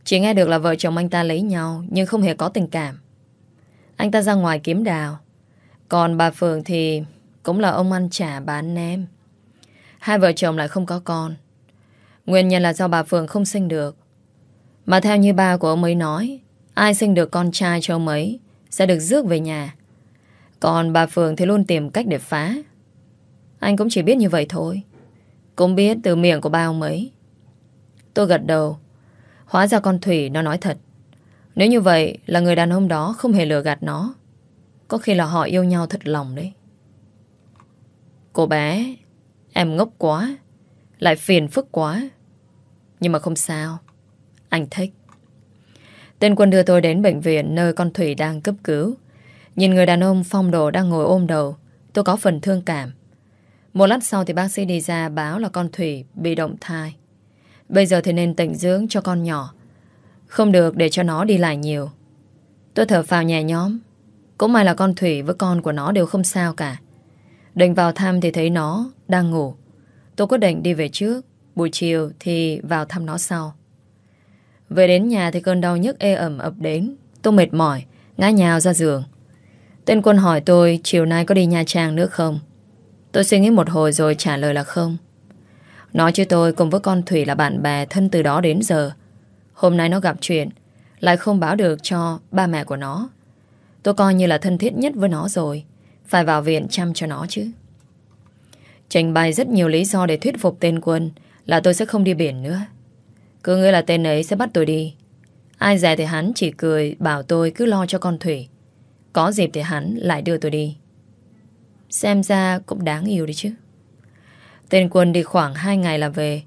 Chỉ nghe được là vợ chồng anh ta lấy nhau, Nhưng không hề có tình cảm. Anh ta ra ngoài kiếm đào. Còn bà Phượng thì Cũng là ông ăn trả bán nem Hai vợ chồng lại không có con. Nguyên nhân là do bà Phượng không sinh được. Mà theo như ba của ông ấy nói, Ai sinh được con trai cho ông ấy Sẽ được rước về nhà. Còn bà Phượng thì luôn tìm cách để phá. Anh cũng chỉ biết như vậy thôi. Cũng biết từ miệng của ba ông ấy. Tôi gật đầu. Hóa ra con Thủy nó nói thật. Nếu như vậy là người đàn ông đó không hề lừa gạt nó. Có khi là họ yêu nhau thật lòng đấy. Cô bé, Em ngốc quá. Lại phiền phức quá. Nhưng mà không sao. Anh thích. Tên quân đưa tôi đến bệnh viện Nơi con Thủy đang cấp cứu. Nhìn người đàn ông phong độ đang ngồi ôm đầu Tôi có phần thương cảm Một lát sau thì bác sĩ đi ra báo là con Thủy bị động thai Bây giờ thì nên tịnh dưỡng cho con nhỏ Không được để cho nó đi lại nhiều Tôi thở phào nhẹ nhóm Cũng may là con Thủy với con của nó đều không sao cả Định vào thăm thì thấy nó đang ngủ. Tôi quyết định đi về trước. Buổi chiều thì vào thăm nó sau. Về đến nhà thì cơn đau nhức ê ẩm ập đến. Tôi mệt mỏi, ngã nhào ra giường. Tên quân hỏi tôi chiều nay có đi Nha Trang nữa không? Tôi suy nghĩ một hồi rồi trả lời là không. Nói chứ tôi cùng với con Thủy là bạn bè thân từ đó đến giờ. Hôm nay nó gặp chuyện, lại không báo được cho ba mẹ của nó. Tôi coi như là thân thiết nhất với nó rồi. Phải vào viện chăm cho nó chứ. Trình bày rất nhiều lý do để thuyết phục tên quân là tôi sẽ không đi biển nữa. Cứ nghĩ là tên ấy sẽ bắt tôi đi. Ai dè thì hắn chỉ cười bảo tôi cứ lo cho con Thủy. Có dịp thì hắn lại đưa tôi đi. Xem ra cũng đáng yêu đấy chứ. Tên quân đi khoảng 2 ngày là về.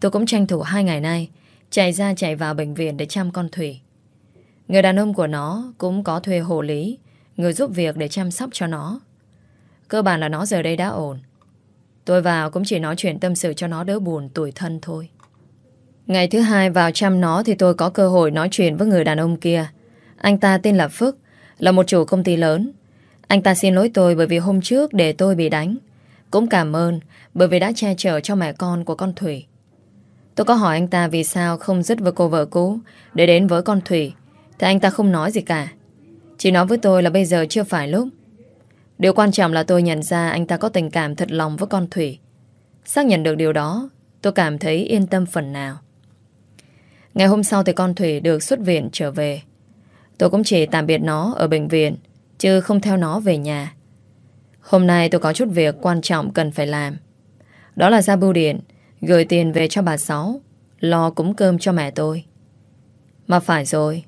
Tôi cũng tranh thủ hai ngày nay chạy ra chạy vào bệnh viện để chăm con Thủy. Người đàn ông của nó cũng có thuê hộ lý, người giúp việc để chăm sóc cho nó. Cơ bản là nó giờ đây đã ổn. Tôi vào cũng chỉ nói chuyện tâm sự cho nó đỡ buồn tuổi thân thôi. Ngày thứ hai vào chăm nó thì tôi có cơ hội nói chuyện với người đàn ông kia. Anh ta tên là Phước, là một chủ công ty lớn. Anh ta xin lỗi tôi bởi vì hôm trước để tôi bị đánh. Cũng cảm ơn bởi vì đã che chở cho mẹ con của con Thủy. Tôi có hỏi anh ta vì sao không dứt với cô vợ cũ để đến với con Thủy. Thì anh ta không nói gì cả. Chỉ nói với tôi là bây giờ chưa phải lúc. Điều quan trọng là tôi nhận ra anh ta có tình cảm thật lòng với con Thủy. Xác nhận được điều đó, tôi cảm thấy yên tâm phần nào. Ngày hôm sau thì con Thủy được xuất viện trở về. Tôi cũng chỉ tạm biệt nó ở bệnh viện, chứ không theo nó về nhà. Hôm nay tôi có chút việc quan trọng cần phải làm. Đó là ra bưu điện, gửi tiền về cho bà Sáu, lo cúng cơm cho mẹ tôi. Mà phải rồi,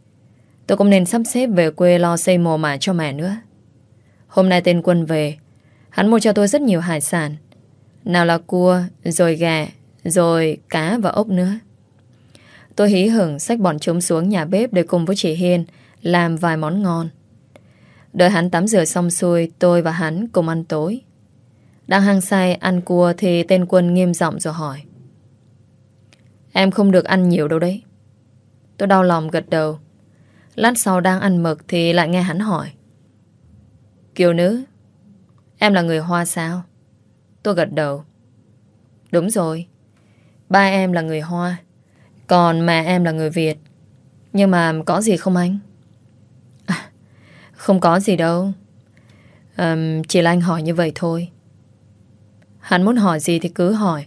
tôi cũng nên sắp xếp về quê lo xây mồ mả cho mẹ nữa. Hôm nay tên quân về, hắn mua cho tôi rất nhiều hải sản. Nào là cua, rồi gà, rồi cá và ốc nữa. Tôi hí hửng xách bọn chúng xuống nhà bếp để cùng với chị Hiên làm vài món ngon. Đợi hắn tắm rửa xong xuôi, tôi và hắn cùng ăn tối. Đang hăng say ăn cua thì tên quân nghiêm giọng rồi hỏi. Em không được ăn nhiều đâu đấy. Tôi đau lòng gật đầu. Lát sau đang ăn mực thì lại nghe hắn hỏi. Kiều nữ, em là người Hoa sao? Tôi gật đầu. Đúng rồi. Ba em là người Hoa. Còn mẹ em là người Việt. Nhưng mà có gì không anh? Không có gì đâu. Um, chỉ là anh hỏi như vậy thôi. Hắn muốn hỏi gì thì cứ hỏi.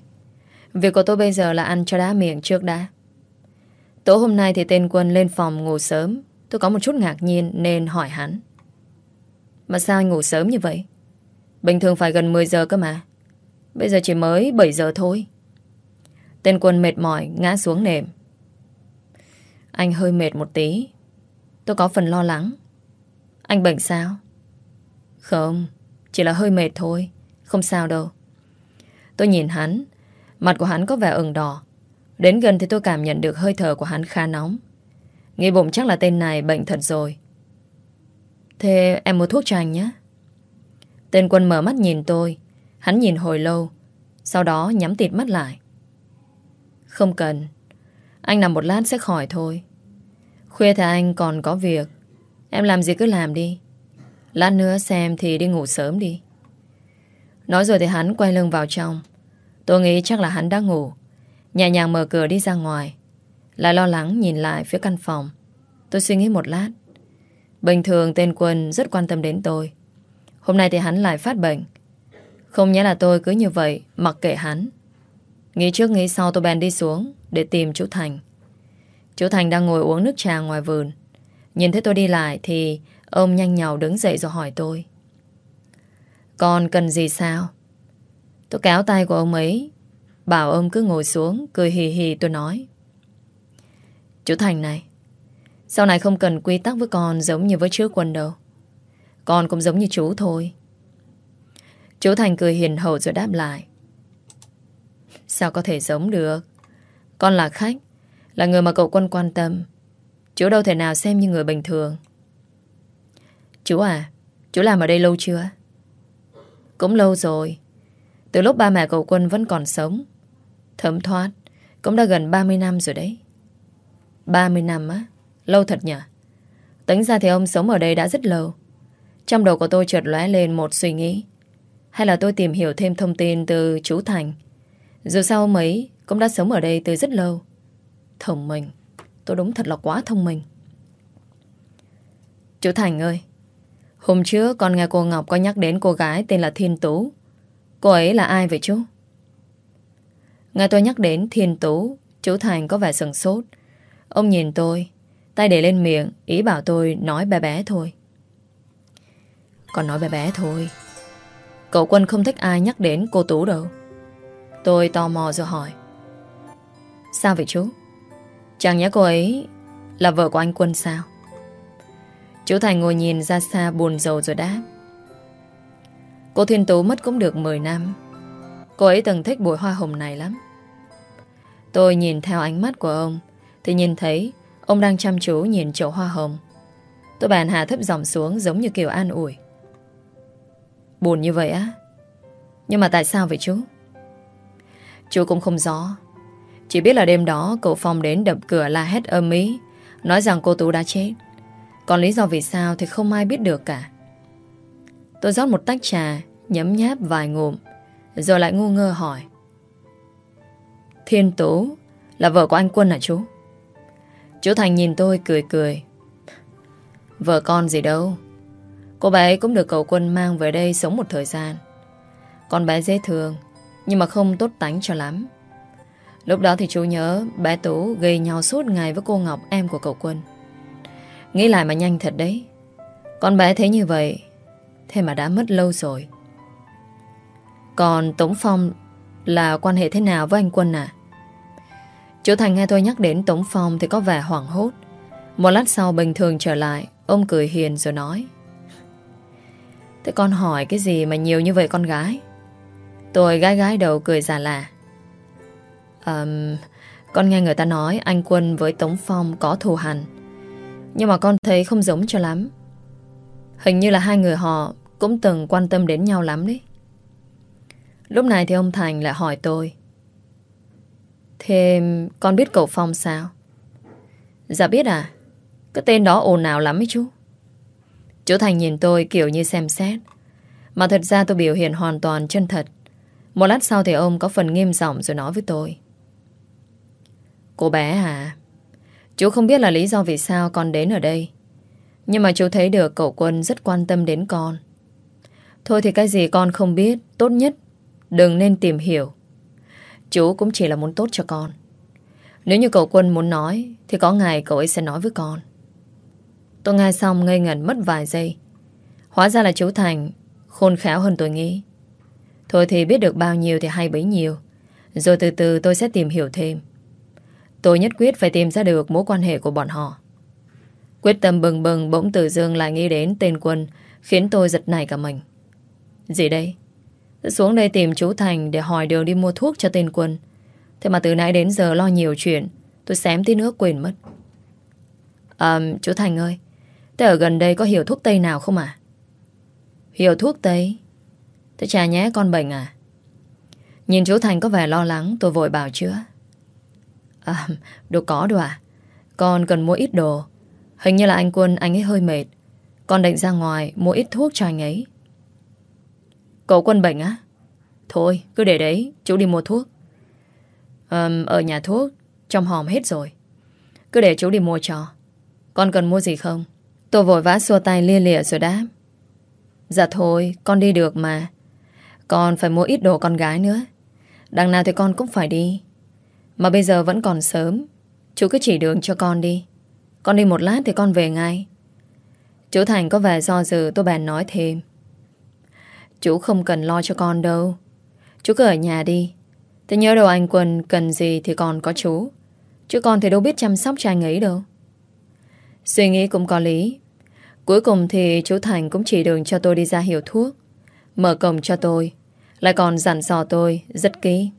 Việc của tôi bây giờ là ăn cho đá miệng trước đã. Tối hôm nay thì tên quân lên phòng ngủ sớm. Tôi có một chút ngạc nhiên nên hỏi hắn. Mà sao anh ngủ sớm như vậy? Bình thường phải gần 10 giờ cơ mà. Bây giờ chỉ mới 7 giờ thôi. Tên quân mệt mỏi ngã xuống nệm. Anh hơi mệt một tí. Tôi có phần lo lắng. Anh bệnh sao? Không, chỉ là hơi mệt thôi. Không sao đâu. Tôi nhìn hắn. Mặt của hắn có vẻ ửng đỏ. Đến gần thì tôi cảm nhận được hơi thở của hắn khá nóng. Nghĩ bụng chắc là tên này bệnh thật rồi. Thế em mua thuốc cho anh nhé. Tên quân mở mắt nhìn tôi. Hắn nhìn hồi lâu. Sau đó nhắm tịt mắt lại. Không cần. Anh nằm một lát sẽ khỏi thôi. Khuya thì anh còn có việc. Em làm gì cứ làm đi. Lát nữa xem thì đi ngủ sớm đi. Nói rồi thì hắn quay lưng vào trong. Tôi nghĩ chắc là hắn đã ngủ. Nhẹ nhàng mở cửa đi ra ngoài. Lại lo lắng nhìn lại phía căn phòng. Tôi suy nghĩ một lát. Bình thường tên Quân rất quan tâm đến tôi. Hôm nay thì hắn lại phát bệnh. Không nhẽ là tôi cứ như vậy mặc kệ hắn. Nghĩ trước nghĩ sau tôi bèn đi xuống để tìm chú Thành. Chú Thành đang ngồi uống nước trà ngoài vườn. Nhìn thấy tôi đi lại thì ông nhanh nhào đứng dậy rồi hỏi tôi. Con cần gì sao? Tôi kéo tay của ông ấy, Bảo ông cứ ngồi xuống, Cười hì hì tôi nói. Chú Thành này, Sau này không cần quy tắc với con Giống như với trước quân đâu. Con cũng giống như chú thôi. Chú Thành cười hiền hậu rồi đáp lại. Sao có thể giống được? Con là khách, Là người mà cậu quân quan tâm. Chú đâu thể nào xem như người bình thường. Chú à Chú làm ở đây lâu chưa? Cũng lâu rồi. Từ lúc ba mẹ cậu quân vẫn còn sống, Thấm thoát, Cũng đã gần 30 năm rồi đấy. 30 năm á? Lâu thật nhỉ? Tính ra thì ông sống ở đây đã rất lâu. Trong đầu của tôi chợt lóe lên một suy nghĩ. Hay là tôi tìm hiểu thêm thông tin từ chú Thành. Dù sao ông ấy Cũng đã sống ở đây từ rất lâu. Thông minh. Tôi đúng thật là quá thông minh. Chú Thành ơi, Hôm trước con nghe cô Ngọc có nhắc đến cô gái tên là Thiên Tú. Cô ấy là ai vậy chú? Nghe tôi nhắc đến Thiên Tú, Chú Thành có vẻ sừng sốt. Ông nhìn tôi, Tay để lên miệng, Ý bảo tôi nói bé bé thôi. Còn nói bé bé thôi. Cậu Quân không thích ai nhắc đến cô Tú đâu. Tôi tò mò rồi hỏi. Sao vậy chú? Chẳng nhẽ cô ấy Là vợ của anh Quân sao? Chú Thành ngồi nhìn ra xa buồn rầu rồi đáp. Cô Thiên Tú mất cũng được 10 năm. Cô ấy từng thích bụi hoa hồng này lắm. Tôi nhìn theo ánh mắt của ông, Thì nhìn thấy Ông đang chăm chú nhìn chậu hoa hồng. Tôi bàn hạ thấp giọng xuống giống như kiểu an ủi. Buồn như vậy á? Nhưng mà tại sao vậy chú? Chú cũng không rõ. Chỉ biết là đêm đó, cậu Phong đến đập cửa la hét âm ý Nói rằng cô Tú đã chết. Còn lý do vì sao thì không ai biết được cả. Tôi rót một tách trà, Nhấm nháp vài ngụm, Rồi lại ngu ngơ hỏi. Thiên Tú, Là vợ của anh Quân hả chú? Chú Thành nhìn tôi cười cười. Vợ con gì đâu. Cô bé ấy cũng được cậu Quân mang về đây sống một thời gian. Con bé dễ thương, Nhưng mà không tốt tánh cho lắm. Lúc đó thì chú nhớ bé Tú gây nhau suốt ngày với cô Ngọc, em của cậu Quân. Nghĩ lại mà nhanh thật đấy. Con bé thế như vậy, Thế mà đã mất lâu rồi. Còn Tống Phong Là quan hệ thế nào với anh Quân à? Chú Thành nghe tôi nhắc đến Tống Phong Thì có vẻ hoảng hốt. Một lát sau bình thường trở lại, Ông cười hiền rồi nói. Thế con hỏi cái gì mà nhiều như vậy con gái? Tôi gái gái đầu cười giả lạ um, Con nghe người ta nói Anh Quân với Tống Phong có thù hằn. Nhưng mà con thấy không giống cho lắm. Hình như là hai người họ Cũng từng quan tâm đến nhau lắm đấy. Lúc này thì ông Thành lại hỏi tôi. Thế con biết cậu Phong sao? Dạ biết à. Cái tên đó ồn ào lắm ấy chú. Chú Thành nhìn tôi kiểu như xem xét. Mà thật ra tôi biểu hiện hoàn toàn chân thật. Một lát sau thì ông có phần nghiêm giọng rồi nói với tôi. Cô bé à Chú không biết là lý do vì sao con đến ở đây. Nhưng mà chú thấy được cậu Quân rất quan tâm đến con. Thôi thì cái gì con không biết, Tốt nhất Đừng nên tìm hiểu. Chú cũng chỉ là muốn tốt cho con. Nếu như cậu Quân muốn nói, Thì có ngày cậu ấy sẽ nói với con. Tôi nghe xong ngây ngẩn mất vài giây. Hóa ra là chú Thành Khôn khéo hơn tôi nghĩ. Thôi thì biết được bao nhiêu thì hay bấy nhiêu. Rồi từ từ tôi sẽ tìm hiểu thêm. Tôi nhất quyết phải tìm ra được mối quan hệ của bọn họ Quyết tâm bừng bừng bỗng từ dương lại nghĩ đến tên quân, Khiến tôi giật nảy cả mình Gì đây? Xuống đây tìm chú Thành để hỏi đường đi mua thuốc cho tên quân Thế mà từ nãy đến giờ lo nhiều chuyện, Tôi xém tí nữa quên mất À chú Thành ơi, Thế ở gần đây có hiểu thuốc Tây nào không à? Hiểu thuốc Tây? Thế trà nhé con bệnh à? Nhìn chú Thành có vẻ lo lắng, Tôi vội bảo chữa À đồ có đồ à Con cần mua ít đồ. Hình như là anh Quân anh ấy hơi mệt. Con định ra ngoài mua ít thuốc cho anh ấy. Cậu Quân bệnh á? Thôi cứ để đấy Chú đi mua thuốc. À, Ở nhà thuốc Trong hòm hết rồi. Cứ để chú đi mua cho. Con cần mua gì không? Tôi vội vã xua tay lia lịa rồi đáp. Dạ thôi con đi được mà. Con phải mua ít đồ con gái nữa. Đằng nào thì con cũng phải đi. Mà bây giờ vẫn còn sớm. Chú cứ chỉ đường cho con đi. Con đi một lát thì con về ngay. Chú Thành có vẻ do dự, tôi bèn nói thêm. Chú không cần lo cho con đâu. Chú cứ ở nhà đi. Thế nhớ đâu anh Quân cần gì thì còn có chú. Chứ con thì đâu biết chăm sóc cho anh ấy đâu. Suy nghĩ cũng có lý. Cuối cùng thì chú Thành cũng chỉ đường cho tôi đi ra hiệu thuốc. Mở cổng cho tôi. Lại còn dặn dò tôi, rất kỹ.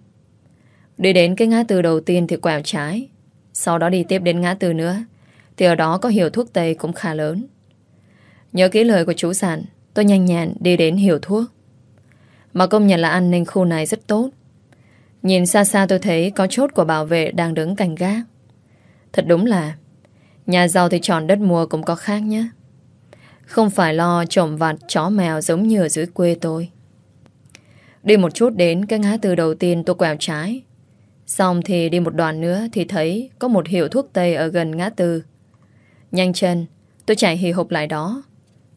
Đi đến cái ngã tư đầu tiên thì quẹo trái. Sau đó đi tiếp đến ngã tư nữa, Thì ở đó có hiệu thuốc Tây cũng khá lớn. Nhớ kỹ lời của chú sản, Tôi nhanh nhẹn đi đến hiệu thuốc. Mà công nhận là an ninh khu này rất tốt. Nhìn xa xa tôi thấy Có chốt của bảo vệ đang đứng canh gác. Thật đúng là, Nhà giàu thì chọn đất mua cũng có khác nhé. Không phải lo trộm vặt chó mèo giống như ở dưới quê tôi. Đi một chút đến cái ngã tư đầu tiên tôi quẹo trái. Xong thì đi một đoạn nữa thì thấy có một hiệu thuốc tây ở gần ngã tư. Nhanh chân, tôi chạy hì hộp lại đó.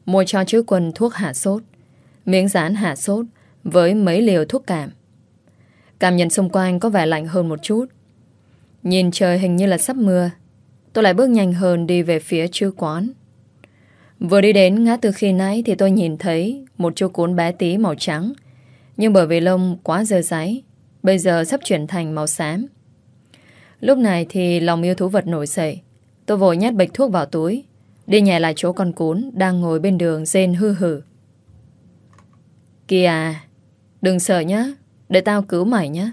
Mua cho chữ quân thuốc hạ sốt, miếng dán hạ sốt với mấy liều thuốc cảm. Cảm nhận xung quanh có vẻ lạnh hơn một chút. Nhìn trời hình như là sắp mưa. Tôi lại bước nhanh hơn đi về phía chữ quán. Vừa đi đến ngã tư khi nãy thì tôi nhìn thấy một chú cuốn bé tí màu trắng. Nhưng bởi vì lông quá dơ giấy bây giờ sắp chuyển thành màu xám. Lúc này thì lòng yêu thú vật nổi dậy. Tôi vội nhét bịch thuốc vào túi, đi nhẹ lại chỗ con cún đang ngồi bên đường rên hư hử. Kìa, đừng sợ nhá, để tao cứu mày nhá.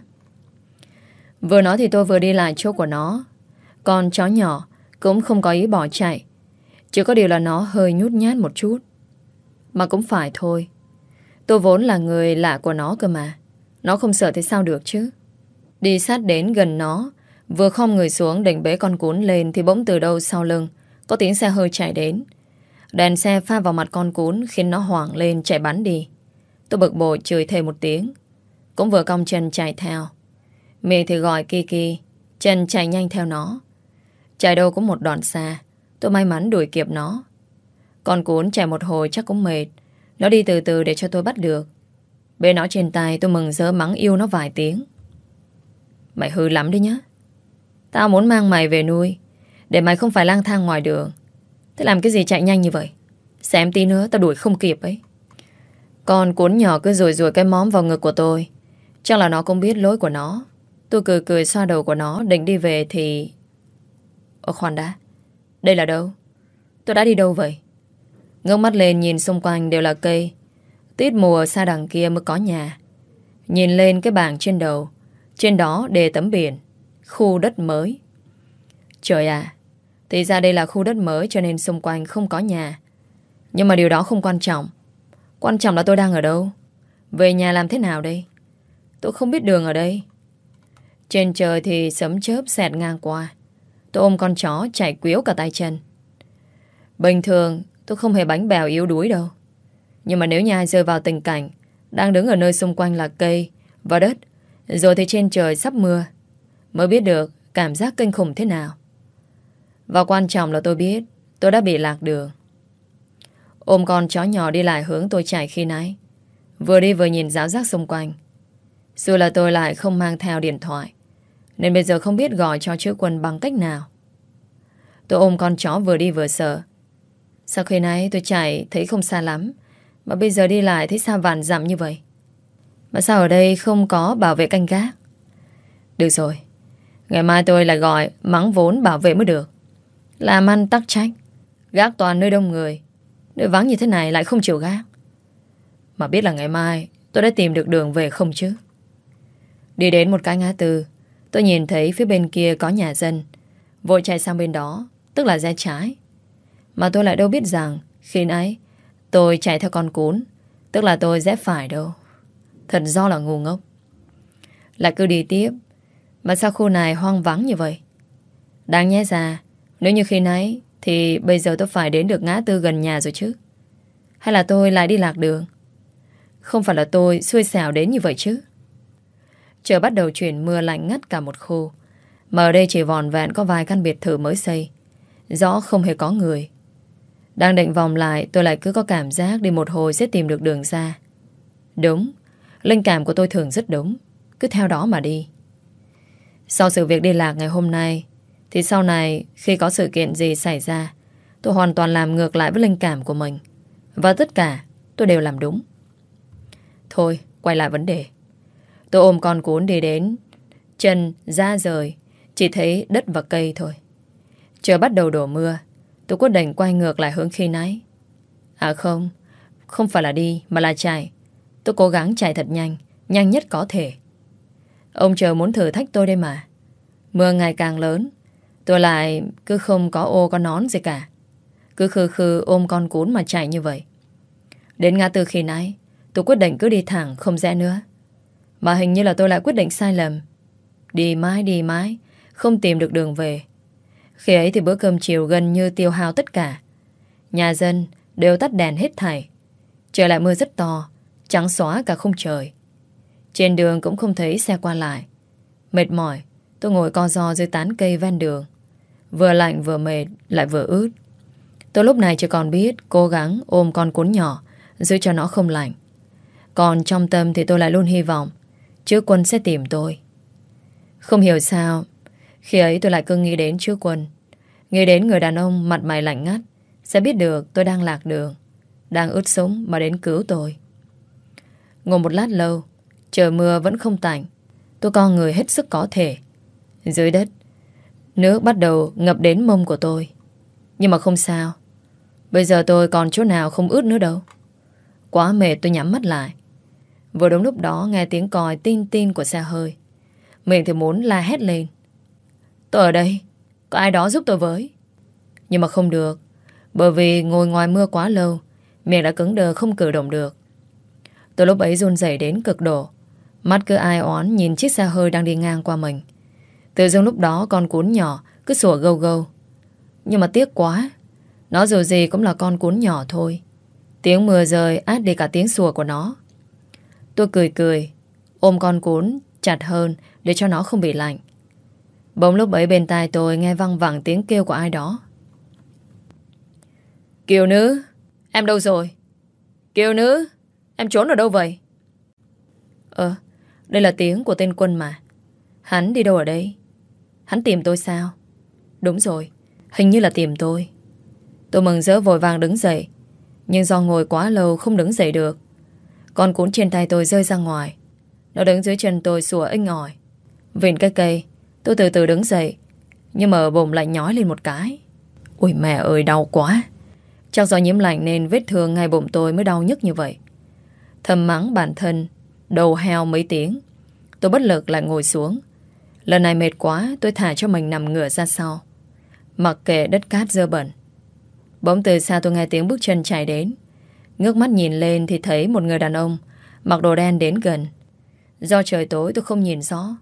Vừa nói thì tôi vừa đi lại chỗ của nó. Con chó nhỏ cũng không có ý bỏ chạy. Chỉ có điều là nó hơi nhút nhát một chút. Mà cũng phải thôi. Tôi vốn là người lạ của nó cơ mà. Nó không sợ thì sao được chứ. Đi sát đến gần nó, vừa không người xuống định bế con cún lên thì bỗng từ đâu sau lưng có tiếng xe hơi chạy đến. Đèn xe pha vào mặt con cún khiến nó hoảng lên chạy bắn đi. Tôi bực bội chửi thêm một tiếng. Cũng vừa cong chân chạy theo. Miệng thì gọi Kiki, chân chạy nhanh theo nó. Chạy đâu cũng một đoạn xa, tôi may mắn đuổi kịp nó. Con cuốn chạy một hồi chắc cũng mệt, nó đi từ từ để cho tôi bắt được. Bê nó trên tay tôi mừng rỡ mắng yêu nó vài tiếng. Mày hư lắm đấy nhá. Tao muốn mang mày về nuôi, để mày không phải lang thang ngoài đường. Thế làm cái gì chạy nhanh như vậy? Xem tí nữa tao đuổi không kịp ấy. Con cuốn nhỏ cứ rùi rùi cái móm vào ngực của tôi. Chắc là nó cũng biết lỗi của nó. Tôi cười cười xoa đầu của nó Định đi về thì ở khoan đã Đây là đâu Tôi đã đi đâu vậy Ngước mắt lên nhìn xung quanh đều là cây Tiết mùa xa đằng kia mới có nhà. Nhìn lên cái bảng trên đầu, Trên đó đề tấm biển, Khu đất mới. Trời à Thì ra đây là khu đất mới cho nên xung quanh không có nhà. Nhưng mà điều đó không quan trọng. Quan trọng là tôi đang ở đâu? Về nhà làm thế nào đây? Tôi không biết đường ở đây. Trên trời thì sấm chớp xẹt ngang qua. Tôi ôm con chó chạy quyếu cả tay chân. Bình thường, tôi không hề bánh bèo yếu đuối đâu. Nhưng mà nếu như ai rơi vào tình cảnh đang đứng ở nơi xung quanh là cây và đất, rồi thì trên trời sắp mưa, mới biết được cảm giác kinh khủng thế nào. Và quan trọng là tôi biết tôi đã bị lạc đường. Ôm con chó nhỏ đi lại hướng tôi chạy khi nãy. Vừa đi vừa nhìn giáo giác xung quanh. Dù là tôi lại không mang theo điện thoại, nên bây giờ không biết gọi cho chữ quân bằng cách nào Tôi ôm con chó vừa đi vừa sợ Sau khi nãy tôi chạy Thấy không xa lắm mà bây giờ đi lại thấy xa vạn dặm như vậy? Mà sao ở đây không có bảo vệ canh gác? Được rồi, Ngày mai tôi lại gọi mắng vốn bảo vệ mới được. Làm ăn tắc trách, Gác toàn nơi đông người. Nơi vắng như thế này lại không chịu gác. Mà biết là ngày mai Tôi đã tìm được đường về không chứ? Đi đến một cái ngã tư, Tôi nhìn thấy phía bên kia có nhà dân, Vội chạy sang bên đó, Tức là ra trái. Mà tôi lại đâu biết rằng Khi nãy tôi chạy theo con cún. Tức là tôi dép phải đâu. Thật do là ngu ngốc. Lại cứ đi tiếp. Mà sao khu này hoang vắng như vậy? Đáng nhé ra, Nếu như khi nãy, Thì bây giờ tôi phải đến được ngã tư gần nhà rồi chứ? Hay là tôi lại đi lạc đường? Không phải là tôi xui xẻo đến như vậy chứ? Trời bắt đầu chuyển mưa lạnh ngắt cả một khu. Mà ở đây chỉ vòn vẹn có vài căn biệt thự mới xây. Rõ không hề có người. Đang định vòng lại, Tôi lại cứ có cảm giác đi một hồi sẽ tìm được đường ra. Đúng, Linh cảm của tôi thường rất đúng. Cứ theo đó mà đi. Sau sự việc đi lạc ngày hôm nay, Thì sau này khi có sự kiện gì xảy ra, Tôi hoàn toàn làm ngược lại với linh cảm của mình. Và tất cả, tôi đều làm đúng. Thôi, quay lại vấn đề. Tôi ôm con cuốn đi đến Chân ra rời, Chỉ thấy đất và cây thôi. Chờ bắt đầu đổ mưa Tôi quyết định quay ngược lại hướng khi nãy. À không Không phải là đi, mà là chạy. Tôi cố gắng chạy thật nhanh Nhanh nhất có thể. Ông trời muốn thử thách tôi đây mà. Mưa ngày càng lớn. Tôi lại cứ không có ô có nón gì cả. Cứ khư khư ôm con cún mà chạy như vậy. Đến ngã tư khi nãy, Tôi quyết định cứ đi thẳng, không rẽ nữa. Mà hình như là tôi lại quyết định sai lầm. Đi mãi đi mãi, Không tìm được đường về. Khi ấy thì bữa cơm chiều gần như tiêu hao tất cả Nhà dân đều tắt đèn hết thảy Trời lại mưa rất to Trắng xóa cả không trời Trên đường cũng không thấy xe qua lại. Mệt mỏi, tôi ngồi co ro dưới tán cây ven đường. Vừa lạnh vừa mệt, lại vừa ướt. Tôi lúc này chỉ còn biết cố gắng ôm con cuốn nhỏ, giữ cho nó không lạnh. Còn trong tâm thì tôi lại luôn hy vọng Chứ quân sẽ tìm tôi Không hiểu sao khi ấy tôi lại cứ nghĩ đến chứ quân Nghĩ đến người đàn ông mặt mày lạnh ngắt. Sẽ biết được tôi đang lạc đường, Đang ướt súng mà đến cứu tôi. Ngồi một lát lâu, Trời mưa vẫn không tạnh. Tôi co người hết sức có thể. Dưới đất, Nước bắt đầu ngập đến mông của tôi. Nhưng mà không sao. Bây giờ tôi còn chỗ nào không ướt nữa đâu. Quá mệt tôi nhắm mắt lại. Vừa đúng lúc đó nghe tiếng còi tin tin của xe hơi. Mình thì muốn la hét lên. Tôi ở đây. Có ai đó giúp tôi với. Nhưng mà không được. Bởi vì ngồi ngoài mưa quá lâu. Miệng đã cứng đờ không cử động được. Tôi lúc ấy run rẩy đến cực độ. Mắt cứ ai oán nhìn chiếc xe hơi đang đi ngang qua mình. Tự dưng lúc đó con cuốn nhỏ cứ sủa gâu gâu. Nhưng mà tiếc quá. Nó dù gì cũng là con cuốn nhỏ thôi. Tiếng mưa rơi át đi cả tiếng sủa của nó. Tôi cười cười, ôm con cuốn chặt hơn để cho nó không bị lạnh. Bỗng lúc ấy bên tai tôi nghe văng vẳng tiếng kêu của ai đó. Kiều nữ, em đâu rồi? Kiều nữ, em trốn ở đâu vậy? Ờ, đây là tiếng của tên quân mà. Hắn đi đâu ở đây? Hắn tìm tôi sao? Đúng rồi, hình như là tìm tôi. Tôi mừng rỡ vội vàng đứng dậy. Nhưng do ngồi quá lâu không đứng dậy được con cuốn trên tay tôi rơi ra ngoài Nó đứng dưới chân tôi sủa inh ỏi Vịn cái cây Tôi từ từ đứng dậy, Nhưng mà bụng lại nhói lên một cái. Ui mẹ ơi, đau quá. Chắc do nhiễm lạnh nên vết thương ngay bụng tôi mới đau nhất như vậy. Thầm mắng bản thân, Đầu heo mấy tiếng. Tôi bất lực lại ngồi xuống. Lần này mệt quá, tôi thả cho mình nằm ngửa ra sau. Mặc kệ đất cát dơ bẩn. Bỗng từ xa tôi nghe tiếng bước chân chạy đến. Ngước mắt nhìn lên thì thấy một người đàn ông mặc đồ đen đến gần. Do trời tối tôi không nhìn rõ.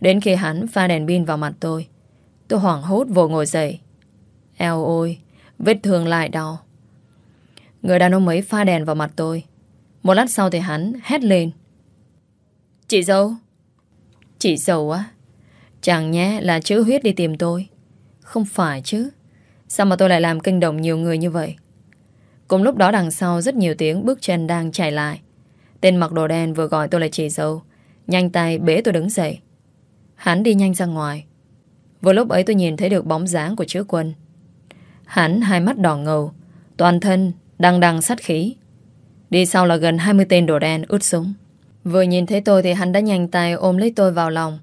Đến khi hắn pha đèn pin vào mặt tôi, tôi hoảng hốt vội ngồi dậy. Eo ôi, vết thương lại đau. Người đàn ông ấy pha đèn vào mặt tôi. Một lát sau thì hắn hét lên. Chị dâu. Chị dâu á. Chẳng nhé là chữ huyết đi tìm tôi. Không phải chứ. Sao mà tôi lại làm kinh động nhiều người như vậy? Cùng lúc đó đằng sau rất nhiều tiếng bước chân đang chạy lại. Tên mặc đồ đen vừa gọi tôi là chị dâu. Nhanh tay bế tôi đứng dậy. Hắn đi nhanh ra ngoài. Vừa lúc ấy tôi nhìn thấy được bóng dáng của chữ quân. Hắn hai mắt đỏ ngầu, toàn thân đằng đằng sát khí. Đi sau là gần 20 tên đồ đen ướt súng. Vừa nhìn thấy tôi thì hắn đã nhanh tay ôm lấy tôi vào lòng.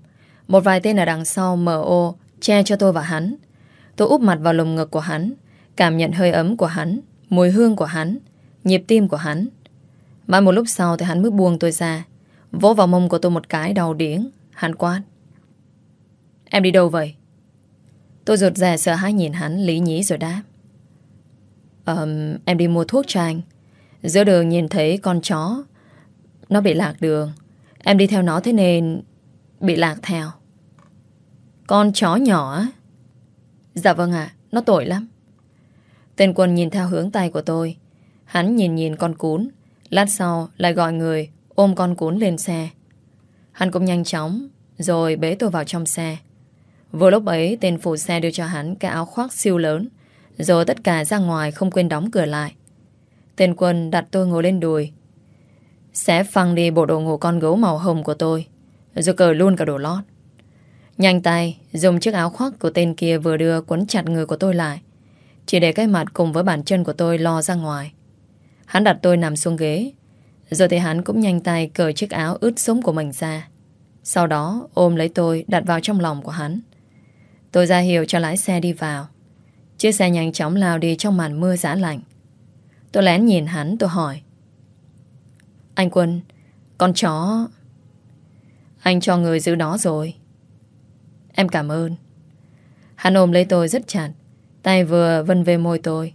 Một vài tên ở đằng sau mở ô che cho tôi và hắn. Tôi úp mặt vào lồng ngực của hắn, cảm nhận hơi ấm của hắn Mùi hương của hắn Nhịp tim của hắn Mãi một lúc sau thì hắn mới buông tôi ra Vỗ vào mông của tôi một cái đầu điếng Hắn quát Em đi đâu vậy? Tôi rụt rè sợ hãi nhìn hắn lý nhí rồi đáp. Um, Em đi mua thuốc cho anh. Giữa đường nhìn thấy con chó. Nó bị lạc đường. Em đi theo nó thế nên Bị lạc theo. Con chó nhỏ á? Dạ vâng ạ Nó tội lắm. Tên quân nhìn theo hướng tay của tôi. Hắn nhìn nhìn con cún. Lát sau lại gọi người Ôm con cún lên xe. Hắn cũng nhanh chóng Rồi bế tôi vào trong xe. Vừa lúc ấy, tên phụ xe đưa cho hắn Cái áo khoác siêu lớn, Rồi tất cả ra ngoài không quên đóng cửa lại. Tên quân đặt tôi ngồi lên đùi. Sẽ phăng đi bộ đồ ngủ con gấu màu hồng của tôi, Rồi cởi luôn cả đồ lót. Nhanh tay, Dùng chiếc áo khoác của tên kia vừa đưa Quấn chặt người của tôi lại, chỉ để cái mặt cùng với bàn chân của tôi lo ra ngoài. Hắn đặt tôi nằm xuống ghế, Rồi thì hắn cũng nhanh tay cởi chiếc áo ướt súng của mình ra. Sau đó, ôm lấy tôi đặt vào trong lòng của hắn. Tôi ra hiệu cho lái xe đi vào. Chiếc xe nhanh chóng lao đi trong màn mưa giá lạnh. Tôi lén nhìn hắn, tôi hỏi. Anh Quân, Con chó. Anh cho người giữ nó rồi. Em cảm ơn. Hắn ôm lấy tôi rất chặt. Tay vừa vân về môi tôi.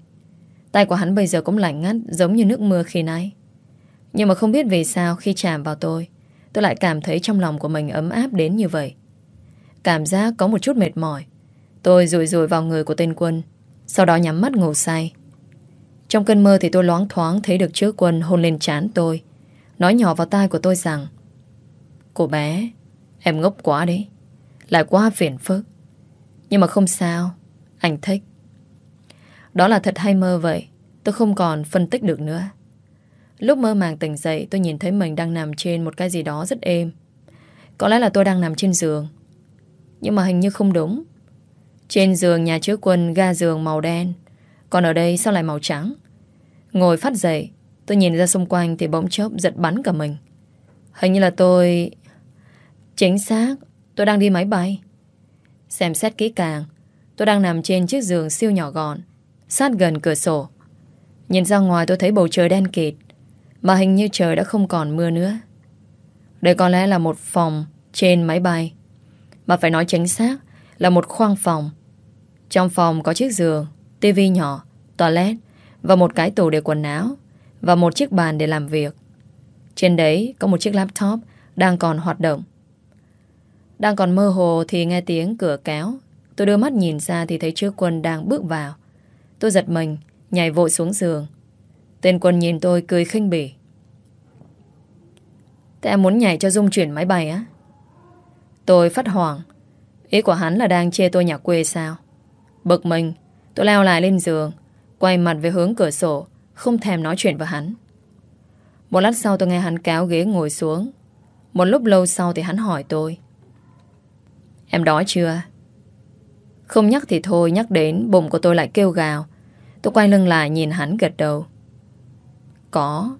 Tay của hắn bây giờ cũng lạnh ngắt, Giống như nước mưa khi nãy. Nhưng mà không biết vì sao khi chạm vào tôi Tôi lại cảm thấy trong lòng của mình ấm áp đến như vậy. Cảm giác có một chút mệt mỏi. Tôi rùi rùi vào người của tên quân, Sau đó nhắm mắt ngủ say. Trong cơn mơ thì tôi loáng thoáng Thấy được chứa quân hôn lên trán tôi, Nói nhỏ vào tai của tôi rằng, Cô bé, Em ngốc quá đấy, Lại quá phiền phức. Nhưng mà không sao, Anh thích. Đó là thật hay mơ vậy, Tôi không còn phân tích được nữa. Lúc mơ màng tỉnh dậy, tôi nhìn thấy mình đang nằm trên một cái gì đó rất êm. Có lẽ là tôi đang nằm trên giường. Nhưng mà hình như không đúng. Trên giường nhà chứa quân ga giường màu đen. Còn ở đây sao lại màu trắng? Ngồi phát dậy, tôi nhìn ra xung quanh thì bỗng chốc giật bắn cả mình. Hình như là tôi... Chính xác, tôi đang đi máy bay. Xem xét kỹ càng, tôi đang nằm trên chiếc giường siêu nhỏ gọn, sát gần cửa sổ. Nhìn ra ngoài tôi thấy bầu trời đen kịt, mà hình như trời đã không còn mưa nữa Đây có lẽ là một phòng Trên máy bay mà phải nói chính xác là một khoang phòng. Trong phòng có chiếc giường tivi nhỏ, toilet Và một cái tủ để quần áo Và một chiếc bàn để làm việc. Trên đấy có một chiếc laptop Đang còn hoạt động. Đang còn mơ hồ thì nghe tiếng cửa kéo. Tôi đưa mắt nhìn ra thì thấy trước quân đang bước vào. Tôi giật mình Nhảy vội xuống giường. Tên quân nhìn tôi cười khinh bỉ. Thế em muốn nhảy cho dung chuyển máy bay á? Tôi phát hoảng. Ý của hắn là đang chê tôi nhà quê sao? Bực mình, Tôi leo lại lên giường, Quay mặt về hướng cửa sổ, Không thèm nói chuyện với hắn. Một lát sau tôi nghe hắn kéo ghế ngồi xuống. Một lúc lâu sau thì hắn hỏi tôi, Em đói chưa? Không nhắc thì thôi, Nhắc đến bụng của tôi lại kêu gào. Tôi quay lưng lại nhìn hắn gật đầu. Có.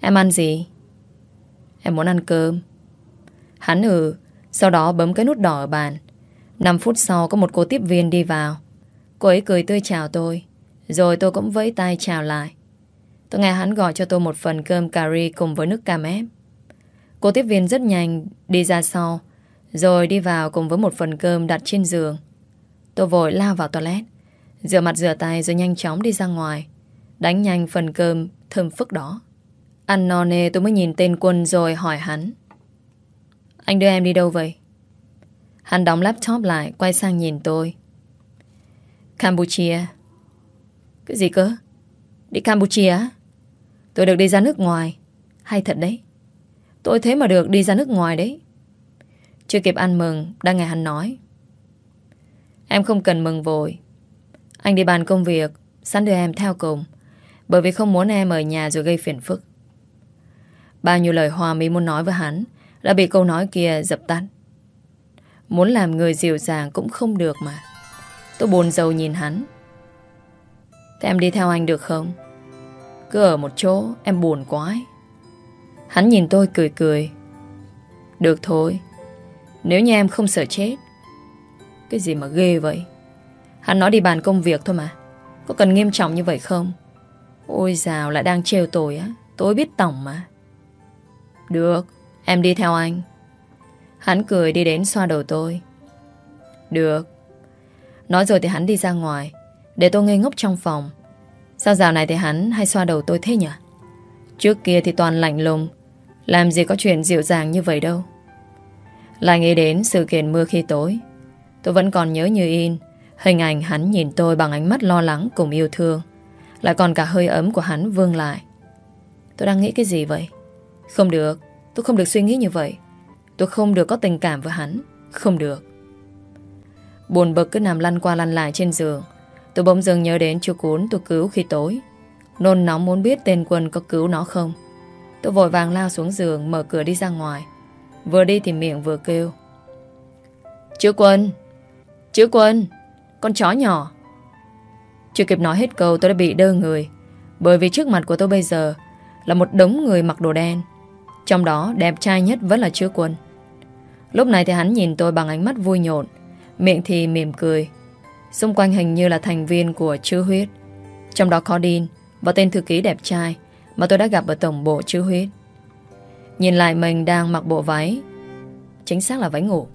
Em ăn gì? Em muốn ăn cơm. Hắn ừ sau đó bấm cái nút đỏ ở bàn. 5 phút sau, có một cô tiếp viên đi vào. Cô ấy cười tươi chào tôi. Rồi tôi cũng vẫy tay chào lại. Tôi nghe hắn gọi cho tôi một phần cơm cà ri cùng với nước cam ép. Cô tiếp viên rất nhanh đi ra sau, Rồi đi vào cùng với một phần cơm đặt trên giường. Tôi vội lao vào toilet, Rửa mặt rửa tay rồi nhanh chóng đi ra ngoài, Đánh nhanh phần cơm thơm phức đó. Ăn no nê, tôi mới nhìn tên quân rồi hỏi hắn. Anh đưa em đi đâu vậy? Hắn đóng laptop lại, Quay sang nhìn tôi. Campuchia. Cái gì cơ? Đi Campuchia Tôi được đi ra nước ngoài. Hay thật đấy. Tôi thế mà được đi ra nước ngoài đấy. Chưa kịp ăn mừng Đang nghe hắn nói. Em không cần mừng vội. Anh đi bàn công việc, Sẵn đưa em theo cùng, Bởi vì không muốn em ở nhà rồi gây phiền phức. Bao nhiêu lời hòa mỹ muốn nói với hắn đã bị câu nói kia dập tắt. Muốn làm người dịu dàng Cũng không được mà. Tôi buồn rầu nhìn hắn. Thế em đi theo anh được không? Cứ ở một chỗ em buồn quá ấy. Hắn nhìn tôi cười cười. Được thôi. Nếu như em không sợ chết Cái gì mà ghê vậy? Hắn nói đi bàn công việc thôi mà. Có cần nghiêm trọng như vậy không? Ôi dào lại đang trêu tôi á. Tôi biết tổng mà. Được, em đi theo anh. Hắn cười đi đến xoa đầu tôi. Được. Nói rồi thì hắn đi ra ngoài, để tôi ngây ngốc trong phòng. Sao dạo này thì hắn hay xoa đầu tôi thế nhỉ? Trước kia thì toàn lạnh lùng, làm gì có chuyện dịu dàng như vậy đâu. Lại nghĩ đến sự kiện mưa khi tối. Tôi vẫn còn nhớ như in, hình ảnh hắn nhìn tôi bằng ánh mắt lo lắng cùng yêu thương. Lại còn cả hơi ấm của hắn vương lại. Tôi đang nghĩ cái gì vậy? Không được Tôi không được suy nghĩ như vậy. Tôi không được có tình cảm với hắn. Không được. Buồn bực cứ nằm lăn qua lăn lại trên giường. Tôi bỗng dưng nhớ đến chú cún tôi cứu khi tối. Nôn nóng muốn biết tên quân có cứu nó không. Tôi vội vàng lao xuống giường, Mở cửa đi ra ngoài. Vừa đi thì miệng vừa kêu. Chữ quân! Chữ quân! Con chó nhỏ! Chưa kịp nói hết câu, tôi đã bị đơ người. Bởi vì trước mặt của tôi bây giờ Là một đống người mặc đồ đen trong đó đẹp trai nhất vẫn là chứa quân Lúc này thì hắn nhìn tôi bằng ánh mắt vui nhộn Miệng thì mỉm cười. Xung quanh hình như là thành viên của chứa huyết. Trong đó có Dean Và tên thư ký đẹp trai Mà tôi đã gặp ở tổng bộ chứa huyết. Nhìn lại mình đang mặc bộ váy Chính xác là váy ngủ.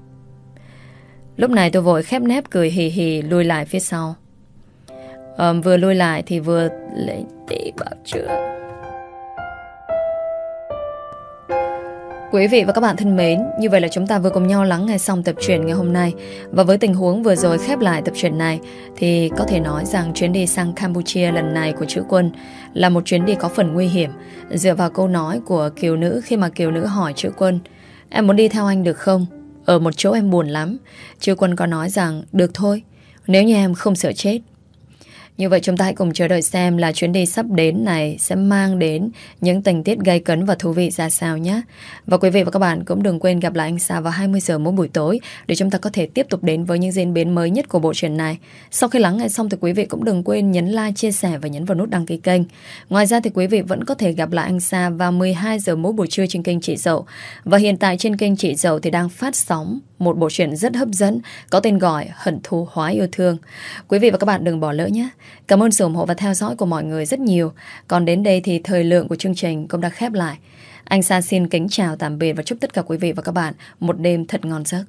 Lúc này tôi vội khép nép cười hì hì lùi lại phía sau. Um, Vừa lùi lại thì vừa lấy tí bảo chữa Quý vị và các bạn thân mến, như vậy là chúng ta vừa cùng nhau lắng nghe xong tập truyện ngày hôm nay. Và với tình huống vừa rồi khép lại tập truyện này, thì có thể nói rằng chuyến đi sang Campuchia lần này của chữ quân là một chuyến đi có phần nguy hiểm. Dựa vào câu nói của kiều nữ khi mà kiều nữ hỏi chữ quân Em muốn đi theo anh được không? Ở một chỗ em buồn lắm. Chữ Quân có nói rằng được thôi. Nếu như em không sợ chết. Như vậy chúng ta hãy cùng chờ đợi xem là chuyến đi sắp đến này sẽ mang đến những tình tiết gây cấn và thú vị ra sao nhé. Và quý vị và các bạn cũng đừng quên gặp lại anh Sa vào 20 giờ mỗi buổi tối để chúng ta có thể tiếp tục đến với những diễn biến mới nhất của bộ truyện này. Sau khi lắng nghe xong thì quý vị cũng đừng quên nhấn like, chia sẻ và nhấn vào nút đăng ký kênh. Ngoài ra thì quý vị vẫn có thể gặp lại anh Sa vào 12 giờ mỗi buổi trưa trên kênh Chị Dậu. Và hiện tại trên kênh Chị Dậu thì đang phát sóng một bộ truyện rất hấp dẫn có tên gọi Hận thù hóa yêu thương. Quý vị và các bạn đừng bỏ lỡ nhé. Cảm ơn sự ủng hộ và theo dõi của mọi người rất nhiều. Còn đến đây thì thời lượng của chương trình cũng đã khép lại. Anh Sa xin kính chào tạm biệt và chúc tất cả quý vị và các bạn một đêm thật ngon giấc.